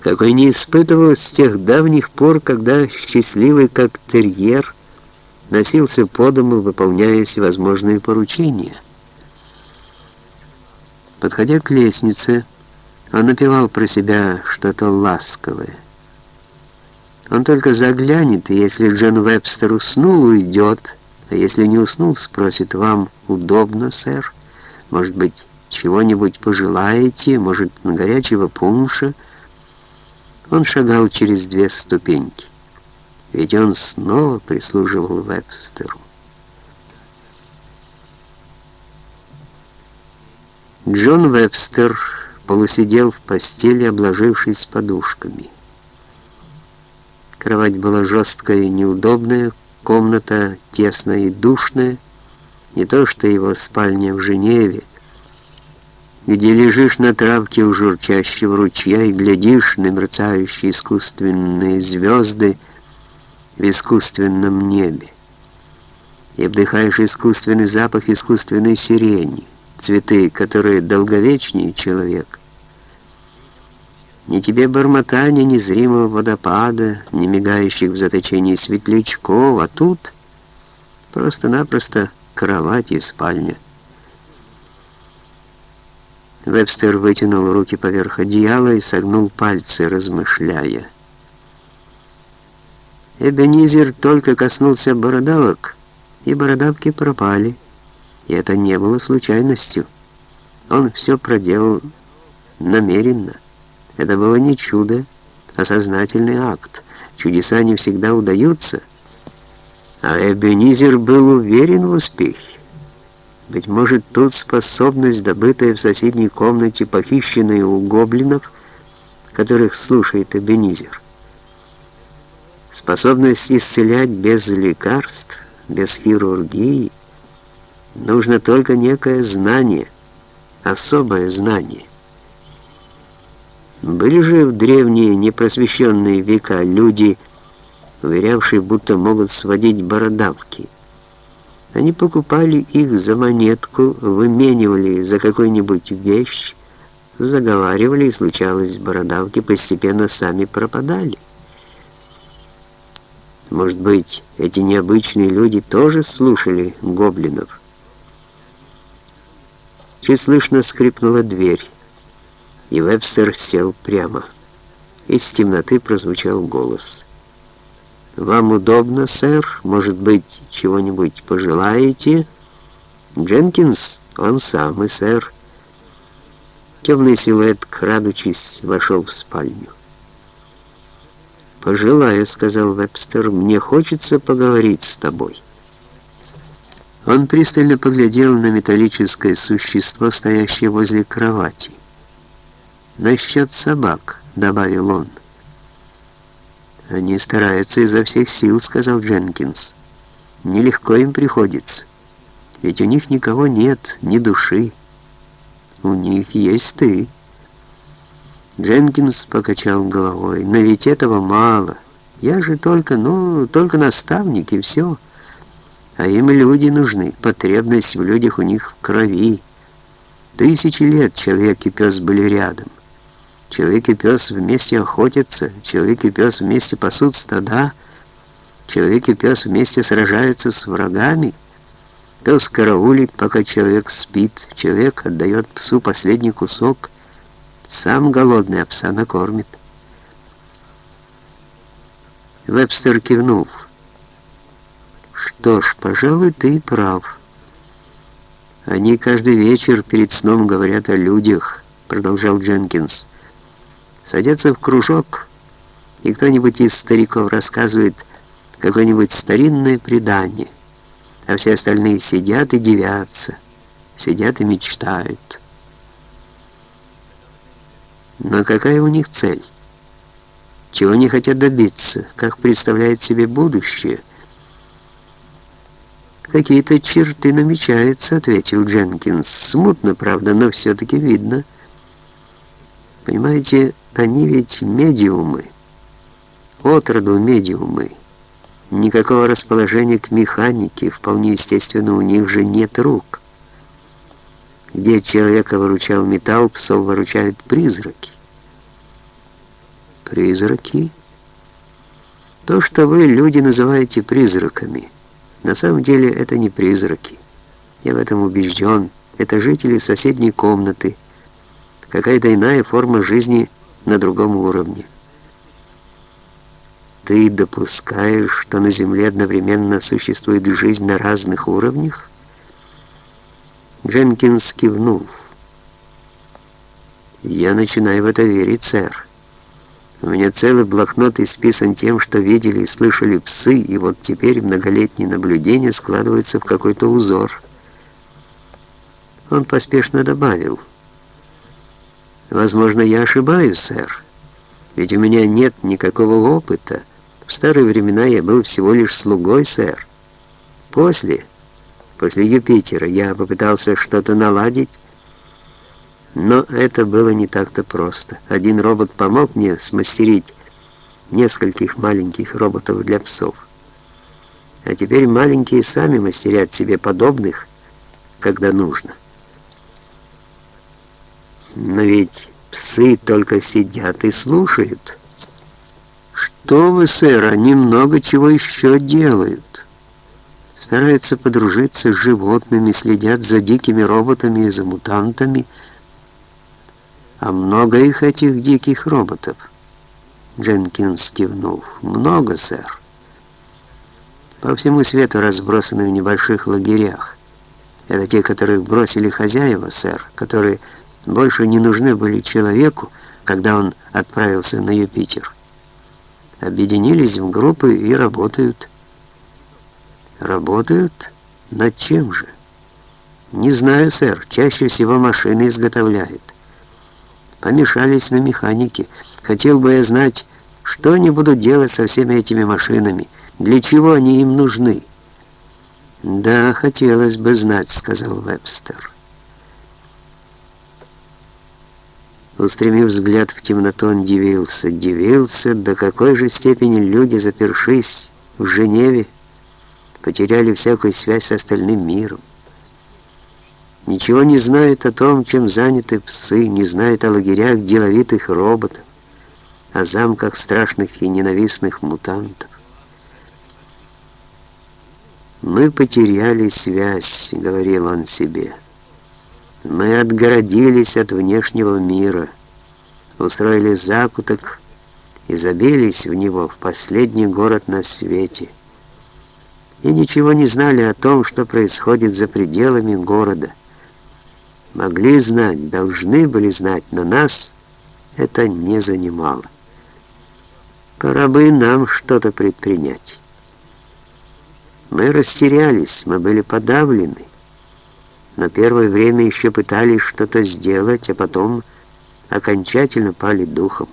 какой не испытывал с тех давних пор, когда счастливый как терьер носился по дому, выполняя всевозможные поручения. Подходя к лестнице, он напевал про себя что-то ласковое. Он только заглянет, и если Джон Вебстер уснул, уйдет, а если не уснул, спросит, вам удобно, сэр? Может быть, чего-нибудь пожелаете? Может, на горячего пунша? Он шагал через две ступеньки. Ведь он снова прислуживал Вебстеру. Джон Вебстер полусидел в постели, обложившись подушками. Кровать была жесткая и неудобная, комната тесная и душная, не то что его спальня в Женеве, где лежишь на травке у журчащего ручья и глядишь на мерцающие искусственные звезды в искусственном небе, и вдыхаешь искусственный запах искусственной сирени, цветы, которые долговечнее человека, ни тебе бормотания незримого водопада, ни мигающих в заточении светлячков, а тут просто-напросто кровать и спальня. Вебстер вытянул руки поверх одеяла и согнул пальцы, размышляя. Эбенизер только коснулся бородавок, и бородавки пропали. И это не было случайностью. Он все проделал намеренно. Это было не чудо, а сознательный акт. Чудеса не всегда удаются. А Эбенизер был уверен в успехе. Быть может, тут способность, добытая в соседней комнате, похищенная у гоблинов, которых слушает Эбенизер. Способность исцелять без лекарств, без хирургии, нужно только некое знание, особое знание. Были же в древние непросвещенные века люди, уверявшие, будто могут сводить бородавки. Они покупали их за монетку, выменивали за какую-нибудь вещь, заговаривали, и случалось, бородавки постепенно сами пропадали. Может быть, эти необычные люди тоже слушали гоблинов? Чуть слышно скрипнула дверь, и Вебстер сел прямо. Из темноты прозвучал голос. «Вам удобно, сэр? Может быть, чего-нибудь пожелаете?» «Дженкинс, он самый, сэр». Темный силуэт, крадучись, вошел в спальню. «Пожелаю», — сказал Вебстер, — «мне хочется поговорить с тобой». Он пристально поглядел на металлическое существо, стоящее возле кровати. «Насчет собак», — добавил он. «Они стараются изо всех сил», — сказал Дженкинс. «Нелегко им приходится, ведь у них никого нет, ни души. У них есть ты». Дженкинс покачал головой. «Но ведь этого мало. Я же только, ну, только наставник и все. А им люди нужны. Потребность в людях у них в крови. Тысячи лет человек и пес были рядом. Человек и пес вместе охотятся, человек и пес вместе пасут стада, человек и пес вместе сражаются с врагами. Пес караулит, пока человек спит, человек отдает псу последний кусок — сам голодный, а пса накормит. Вебстер кивнул. Что ж, пожалуй, ты прав. Они каждый вечер перед сном говорят о людях, продолжал Дженкинс. Садятся в кружок, и кто-нибудь из стариков рассказывает какое-нибудь старинное предание, а все остальные сидят и дивятся, сидят и мечтают. Но какая у них цель? Чего они хотят добиться? Как представляют себе будущее? «Какие-то черты намечаются», — ответил Дженкинс. «Смутно, правда, но все-таки видно. Понимаете, они ведь медиумы, отроду медиумы. Никакого расположения к механике, вполне естественно, у них же нет рук». Где человека выручал металл, псов выручают призраки. Призраки? То, что вы, люди, называете призраками, на самом деле это не призраки. Я в этом убежден. Это жители соседней комнаты. Какая-то иная форма жизни на другом уровне. Ты допускаешь, что на Земле одновременно существует жизнь на разных уровнях? Дженкинс кивнул. «Я начинаю в это верить, сэр. У меня целый блокнот исписан тем, что видели и слышали псы, и вот теперь многолетние наблюдения складываются в какой-то узор». Он поспешно добавил. «Возможно, я ошибаюсь, сэр, ведь у меня нет никакого опыта. В старые времена я был всего лишь слугой, сэр. После...» После Юпитера я попытался что-то наладить, но это было не так-то просто. Один робот помог мне смастерить нескольких маленьких роботов для псов. А теперь маленькие сами мастерят себе подобных, когда нужно. Но ведь псы только сидят и слушают. Что вы, сэр, они много чего еще делают стараются подружиться с животными, следят за дикими роботами и за мутантами. А много их этих диких роботов? Дженкинс кивнул. Много, сэр. По всему свету разбросаны в небольших лагерях. Это те, которых бросили хозяева, сэр, которые больше не нужны были человеку, когда он отправился на Юпитер. Объединились в группы и работают. Работают? Над чем же? Не знаю, сэр. Чаще всего машины изготовляют. Помешались на механике. Хотел бы я знать, что они будут делать со всеми этими машинами, для чего они им нужны. «Да, хотелось бы знать», — сказал Вебстер. Устремив взгляд в темноту, он дивился, дивился, до какой же степени люди, запершись в Женеве, потеряли всякую связь с остальным миром. Ничего не знают о том, чем заняты псы, не знают о лагерях деловитых роботов, о замках страшных и ненавистных мутантов. «Мы потеряли связь», — говорил он себе. «Мы отгородились от внешнего мира, устроили закуток и забились в него, в последний город на свете. И ничего не знали о том, что происходит за пределами города. Могли знать, должны были знать, но нас это не занимало. Пора бы нам что-то предпринять». Мы растерялись, мы были подавлены. На первое время еще пытались что-то сделать, а потом окончательно пали духом.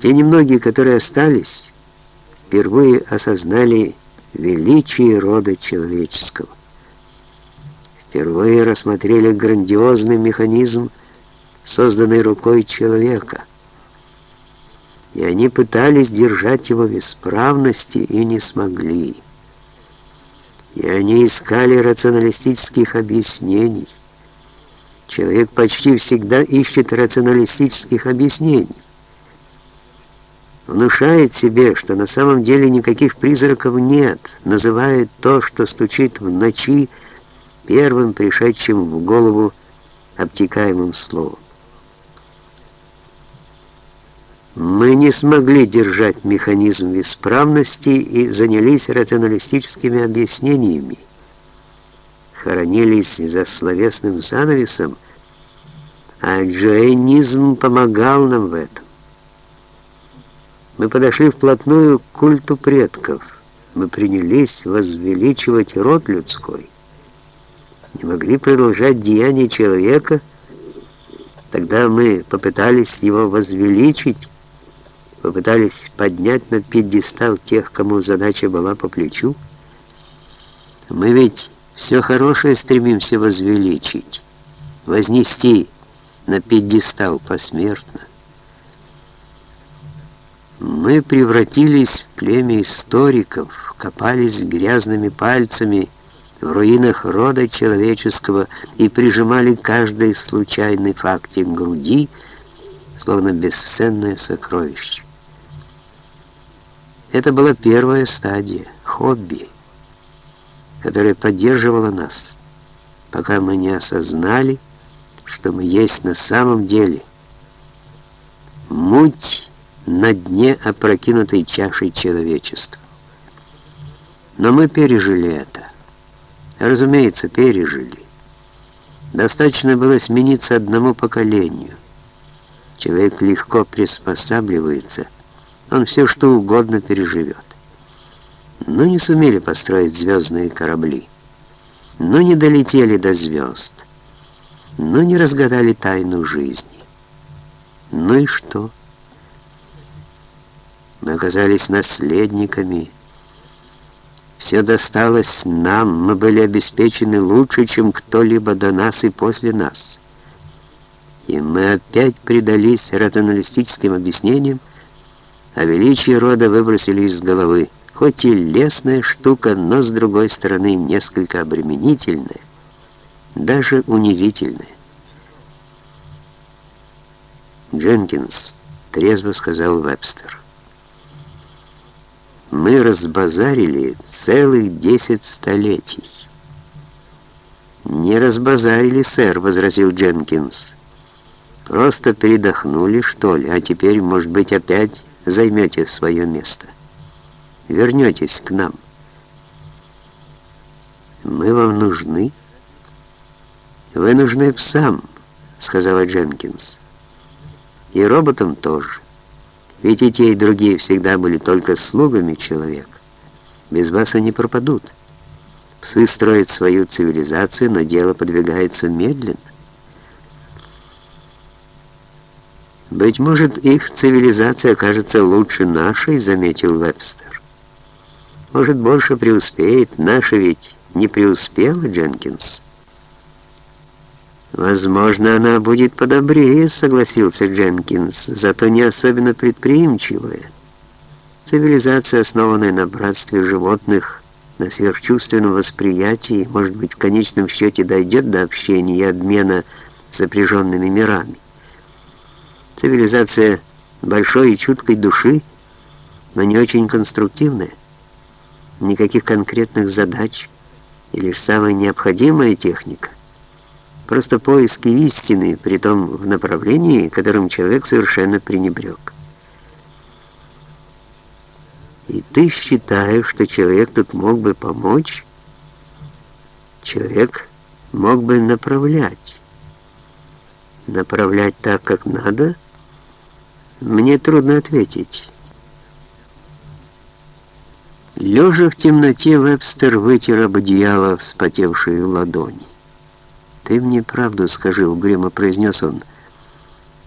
Те немногие, которые остались, впервые осознали величие рода человеческого. Впервые рассмотрели грандиозный механизм, созданный рукой человека — и они пытались держать его в исправности и не смогли. И они искали рационалистических объяснений. Человек почти всегда ищет рационалистических объяснений. Внушает себе, что на самом деле никаких призраков нет, называет то, что стучит в ночи, первым пришедшим в голову обтекаемым словом. Мы не смогли держать механизм в исправности и занялись рационалистическими объяснениями. Хоронились за словесным занавесом, а джоэнизм помогал нам в этом. Мы подошли вплотную к культу предков. Мы принялись возвеличивать род людской. Не могли продолжать деяния человека, тогда мы попытались его возвеличить, попытались поднять на пьедестал тех, кому задача была по плечу? Мы ведь все хорошее стремимся возвеличить, вознести на пьедестал посмертно. Мы превратились в племя историков, копались грязными пальцами в руинах рода человеческого и прижимали каждый случайный фактик к груди, словно бесценное сокровище. Это была первая стадия, хобби, которая поддерживала нас, пока мы не осознали, что мы есть на самом деле. Муть на дне опрокинутой чашей человечества. Но мы пережили это. Разумеется, пережили. Достаточно было смениться одному поколению. Человек легко приспосабливается он все что угодно переживет. Но не сумели построить звездные корабли, но не долетели до звезд, но не разгадали тайну жизни. Ну и что? Мы оказались наследниками. Все досталось нам, мы были обеспечены лучше, чем кто-либо до нас и после нас. И мы опять предались рационалистическим объяснениям, а величие рода выбросили из головы. Хоть и лесная штука, но с другой стороны несколько обременительная, даже унизительная. «Дженкинс», — трезво сказал Вебстер, — «мы разбазарили целых десять столетий». «Не разбазарили, сэр», — возразил Дженкинс. «Просто передохнули, что ли, а теперь, может быть, опять займете свое место. Вернетесь к нам. Мы вам нужны? Вы нужны псам, сказала Дженкинс. И роботам тоже. Ведь и те, и другие всегда были только слугами человека. Без вас они пропадут. Псы строят свою цивилизацию, но дело подвигается медленно. «Быть может, их цивилизация окажется лучше нашей», — заметил Вебстер. «Может, больше преуспеет. Наша ведь не преуспела, Дженкинс?» «Возможно, она будет подобрее», — согласился Дженкинс, «зато не особенно предприимчивая. Цивилизация, основанная на братстве животных, на сверхчувственном восприятии, может быть, в конечном счете дойдет до общения и обмена запряженными мирами. Цивилизация большой и чуткой души, но не очень конструктивная. Никаких конкретных задач и лишь самая необходимая техника. Просто поиски истины, при том в направлении, которым человек совершенно пренебрег. И ты считаешь, что человек тут мог бы помочь? Человек мог бы направлять. Направлять так, как надо – мне трудно ответить. Лежа в темноте, Вебстер вытер об одеяло вспотевшие ладони. «Ты мне правду скажи», — угрюмо произнес он.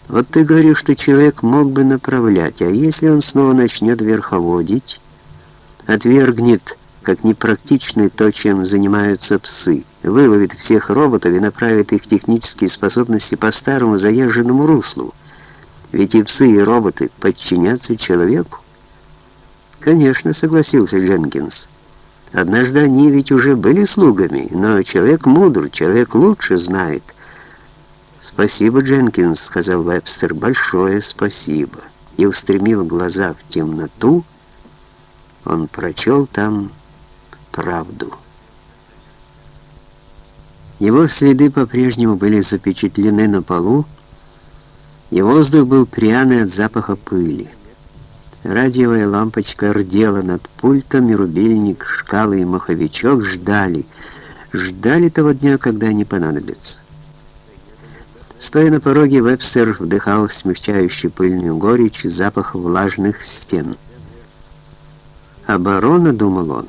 «Вот ты говоришь, что человек мог бы направлять, а если он снова начнет верховодить, отвергнет как непрактичный то, чем занимаются псы, выловит всех роботов и направит их технические способности по старому заезженному руслу, ведь и псы, и роботы подчинятся человеку. Конечно, согласился Дженкинс. Однажды они ведь уже были слугами, но человек мудр, человек лучше знает. «Спасибо, Дженкинс», — сказал Вебстер, — «большое спасибо». И, устремив глаза в темноту, он прочел там правду. Его следы по-прежнему были запечатлены на полу, и воздух был пряный от запаха пыли. Радиовая лампочка рдела над пультом, и рубильник, шкалы и маховичок ждали, ждали того дня, когда они понадобятся. Стоя на пороге, Вебстер вдыхал смягчающий пыльную горечь запах влажных стен. «Оборона», — думал он,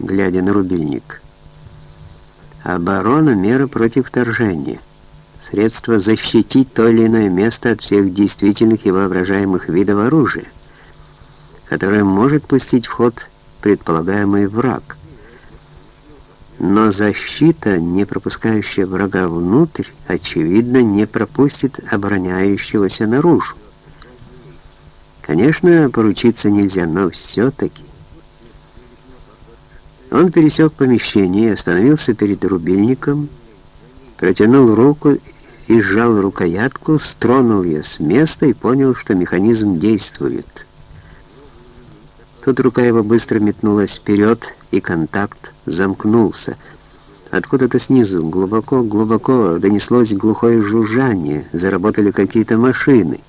глядя на рубильник. «Оборона — мера против вторжения» средство защитить то или иное место от всех действительных и воображаемых видов оружия, которое может пустить в ход предполагаемый враг. Но защита, не пропускающая врага внутрь, очевидно, не пропустит обороняющегося наружу. Конечно, поручиться нельзя, но все-таки. Он пересек помещение остановился перед рубильником, протянул руку и сжал рукоятку, стронул ее с места и понял, что механизм действует. Тут рука его быстро метнулась вперед, и контакт замкнулся. Откуда-то снизу, глубоко-глубоко, донеслось глухое жужжание, заработали какие-то машины.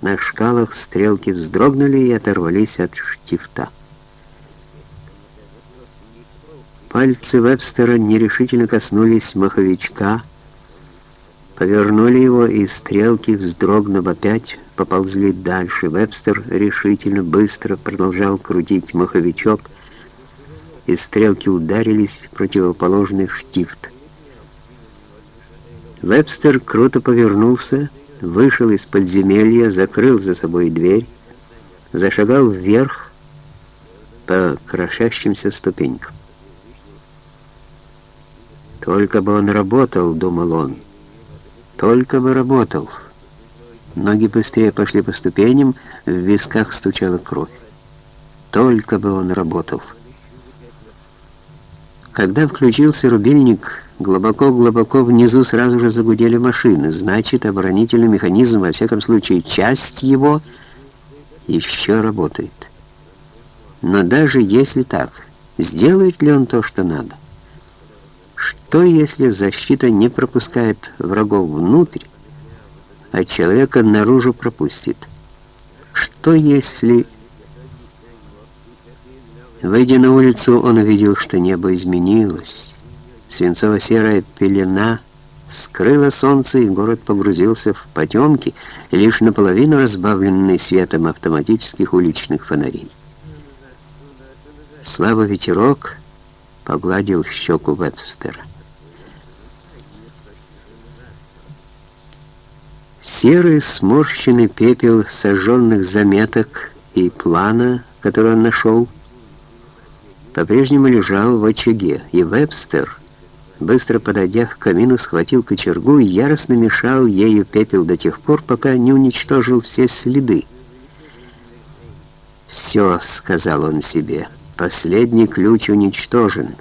На шкалах стрелки вздрогнули и оторвались от штифта. Пальцы Вебстера нерешительно коснулись маховичка, Повернули его, и стрелки, вздрогнув опять, поползли дальше. Вебстер решительно, быстро продолжал крутить маховичок, и стрелки ударились в противоположный штифт. Вебстер круто повернулся, вышел из подземелья, закрыл за собой дверь, зашагал вверх по крошащимся ступенькам. «Только бы он работал», — думал он, — только бы работал. Ноги быстрее пошли по ступеням, в висках стучала кровь. Только бы он работал. Когда включился рубильник, глубоко-глубоко внизу сразу же загудели машины. Значит, оборонительный механизм, во всяком случае, часть его еще работает. Но даже если так, сделает ли он то, что надо? Что, если защита не пропускает врагов внутрь, а человека наружу пропустит? Что, если... Выйдя на улицу, он увидел, что небо изменилось. Свинцово-серая пелена скрыла солнце, и город погрузился в потемки, лишь наполовину разбавленный светом автоматических уличных фонарей. Слабый ветерок погладил щеку Вебстера. Серый сморщенный пепел сожженных заметок и плана, который он нашел, по-прежнему лежал в очаге, и Вебстер, быстро подойдя к камину, схватил кочергу и яростно мешал ею пепел до тех пор, пока не уничтожил все следы. «Все», — сказал он себе, — «последний ключ уничтожен».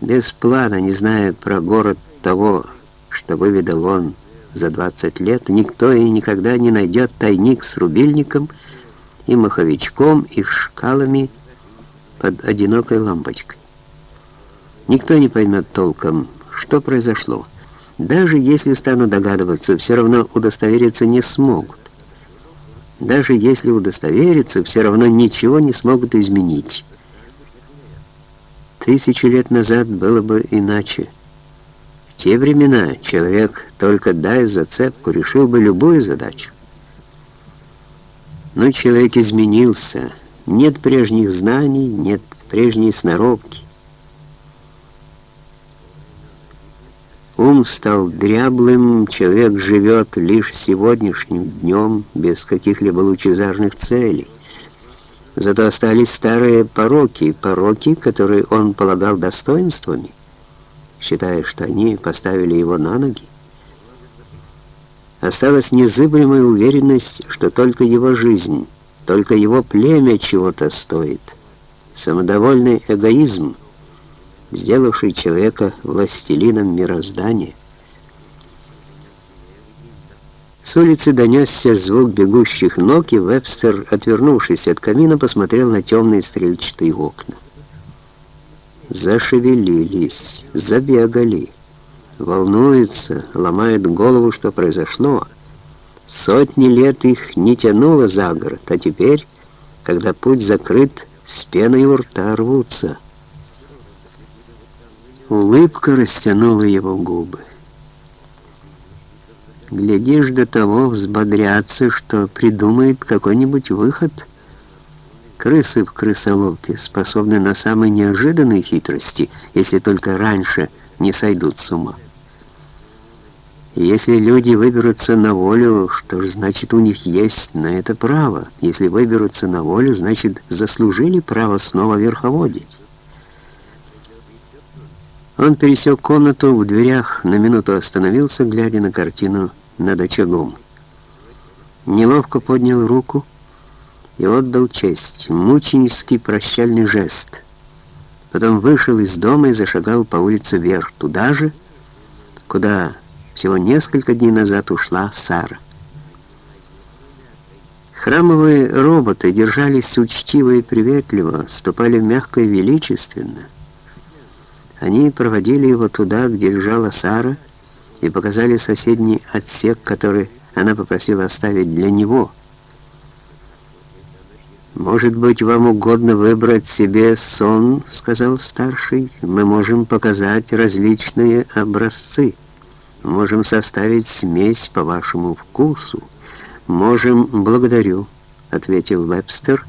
Без плана, не зная про город того, что выведал он за 20 лет, никто и никогда не найдет тайник с рубильником и маховичком и шкалами под одинокой лампочкой. Никто не поймет толком, что произошло. Даже если станут догадываться, все равно удостовериться не смогут. Даже если удостовериться, все равно ничего не смогут изменить. Тысячи лет назад было бы иначе. В те времена человек, только дай зацепку, решил бы любую задачу. Но человек изменился. Нет прежних знаний, нет прежней сноровки. Ум стал дряблым, человек живет лишь сегодняшним днем, без каких-либо лучезарных целей. Зато остались старые пороки, пороки, которые он полагал достоинствами, считая, что они поставили его на ноги. Осталась незыблемая уверенность, что только его жизнь, только его племя чего-то стоит. Самодовольный эгоизм, сделавший человека властелином мироздания. С улицы донесся звук бегущих ног, и Вебстер, отвернувшись от камина, посмотрел на темные стрельчатые окна. Зашевелились, забегали, волнуются, ломают голову, что произошло. Сотни лет их не тянуло за город, а теперь, когда путь закрыт, с пеной у рта рвутся. Улыбка растянула его губы. Глядишь, до того взбодрятся, что придумает какой-нибудь выход. Крысы в крысоловке способны на самые неожиданные хитрости, если только раньше не сойдут с ума. Если люди выберутся на волю, что ж значит у них есть на это право? Если выберутся на волю, значит заслужили право снова верховодить. Он пересек комнату, в дверях на минуту остановился, глядя на картину над очагом. Неловко поднял руку и отдал честь, мученический прощальный жест. Потом вышел из дома и зашагал по улице вверх, туда же, куда всего несколько дней назад ушла Сара. Храмовые роботы держались учтиво и приветливо, ступали мягко и величественно. Они проводили его туда, где лежала Сара, и показали соседний отсек, который она попросила оставить для него. «Может быть, вам угодно выбрать себе сон», — сказал старший. «Мы можем показать различные образцы. Можем составить смесь по вашему вкусу. Можем...» «Благодарю», — ответил Вебстер.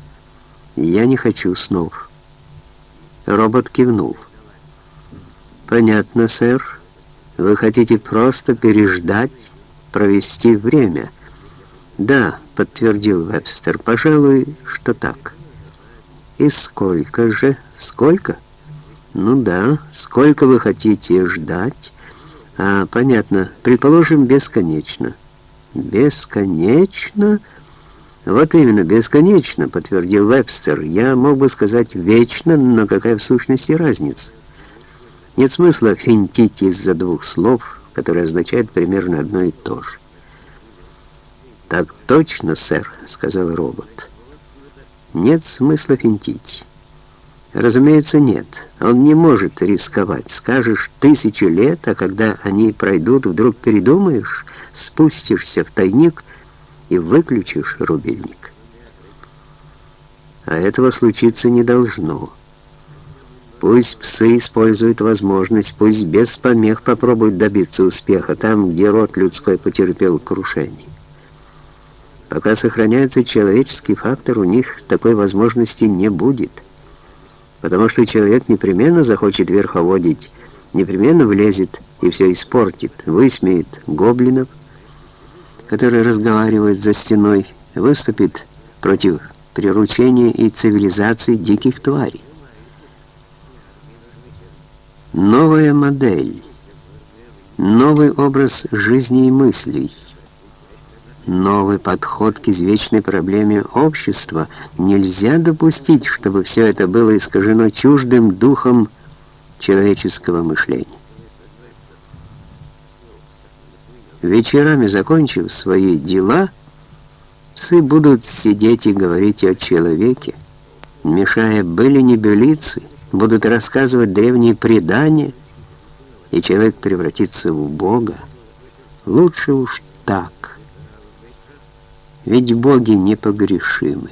«Я не хочу снов». Робот кивнул. «Понятно, сэр. Вы хотите просто переждать, провести время?» «Да», — подтвердил Вебстер, — «пожалуй, что так». «И сколько же? Сколько?» «Ну да, сколько вы хотите ждать?» «А, понятно. Предположим, бесконечно». «Бесконечно?» «Вот именно, бесконечно», — подтвердил Вебстер. «Я мог бы сказать вечно, но какая в сущности разница?» Нет смысла финтить из-за двух слов, которые означают примерно одно и то же. «Так точно, сэр», — сказал робот. «Нет смысла финтить». Разумеется, нет. Он не может рисковать. Скажешь тысячу лет, а когда они пройдут, вдруг передумаешь, спустишься в тайник и выключишь рубильник. А этого случиться не должно. Пусть псы используют возможность, пусть без помех попробуют добиться успеха там, где род людской потерпел крушение. Пока сохраняется человеческий фактор, у них такой возможности не будет. Потому что человек непременно захочет верховодить, непременно влезет и все испортит, высмеет гоблинов, который разговаривает за стеной, выступит против приручения и цивилизации диких тварей. Новая модель, новый образ жизни и мыслей, новый подход к извечной проблеме общества. Нельзя допустить, чтобы все это было искажено чуждым духом человеческого мышления. Вечерами, закончив свои дела, псы будут сидеть и говорить о человеке, мешая были небелицы, будут рассказывать древние предания, и человек превратится в Бога. Лучше уж так. Ведь боги непогрешимы.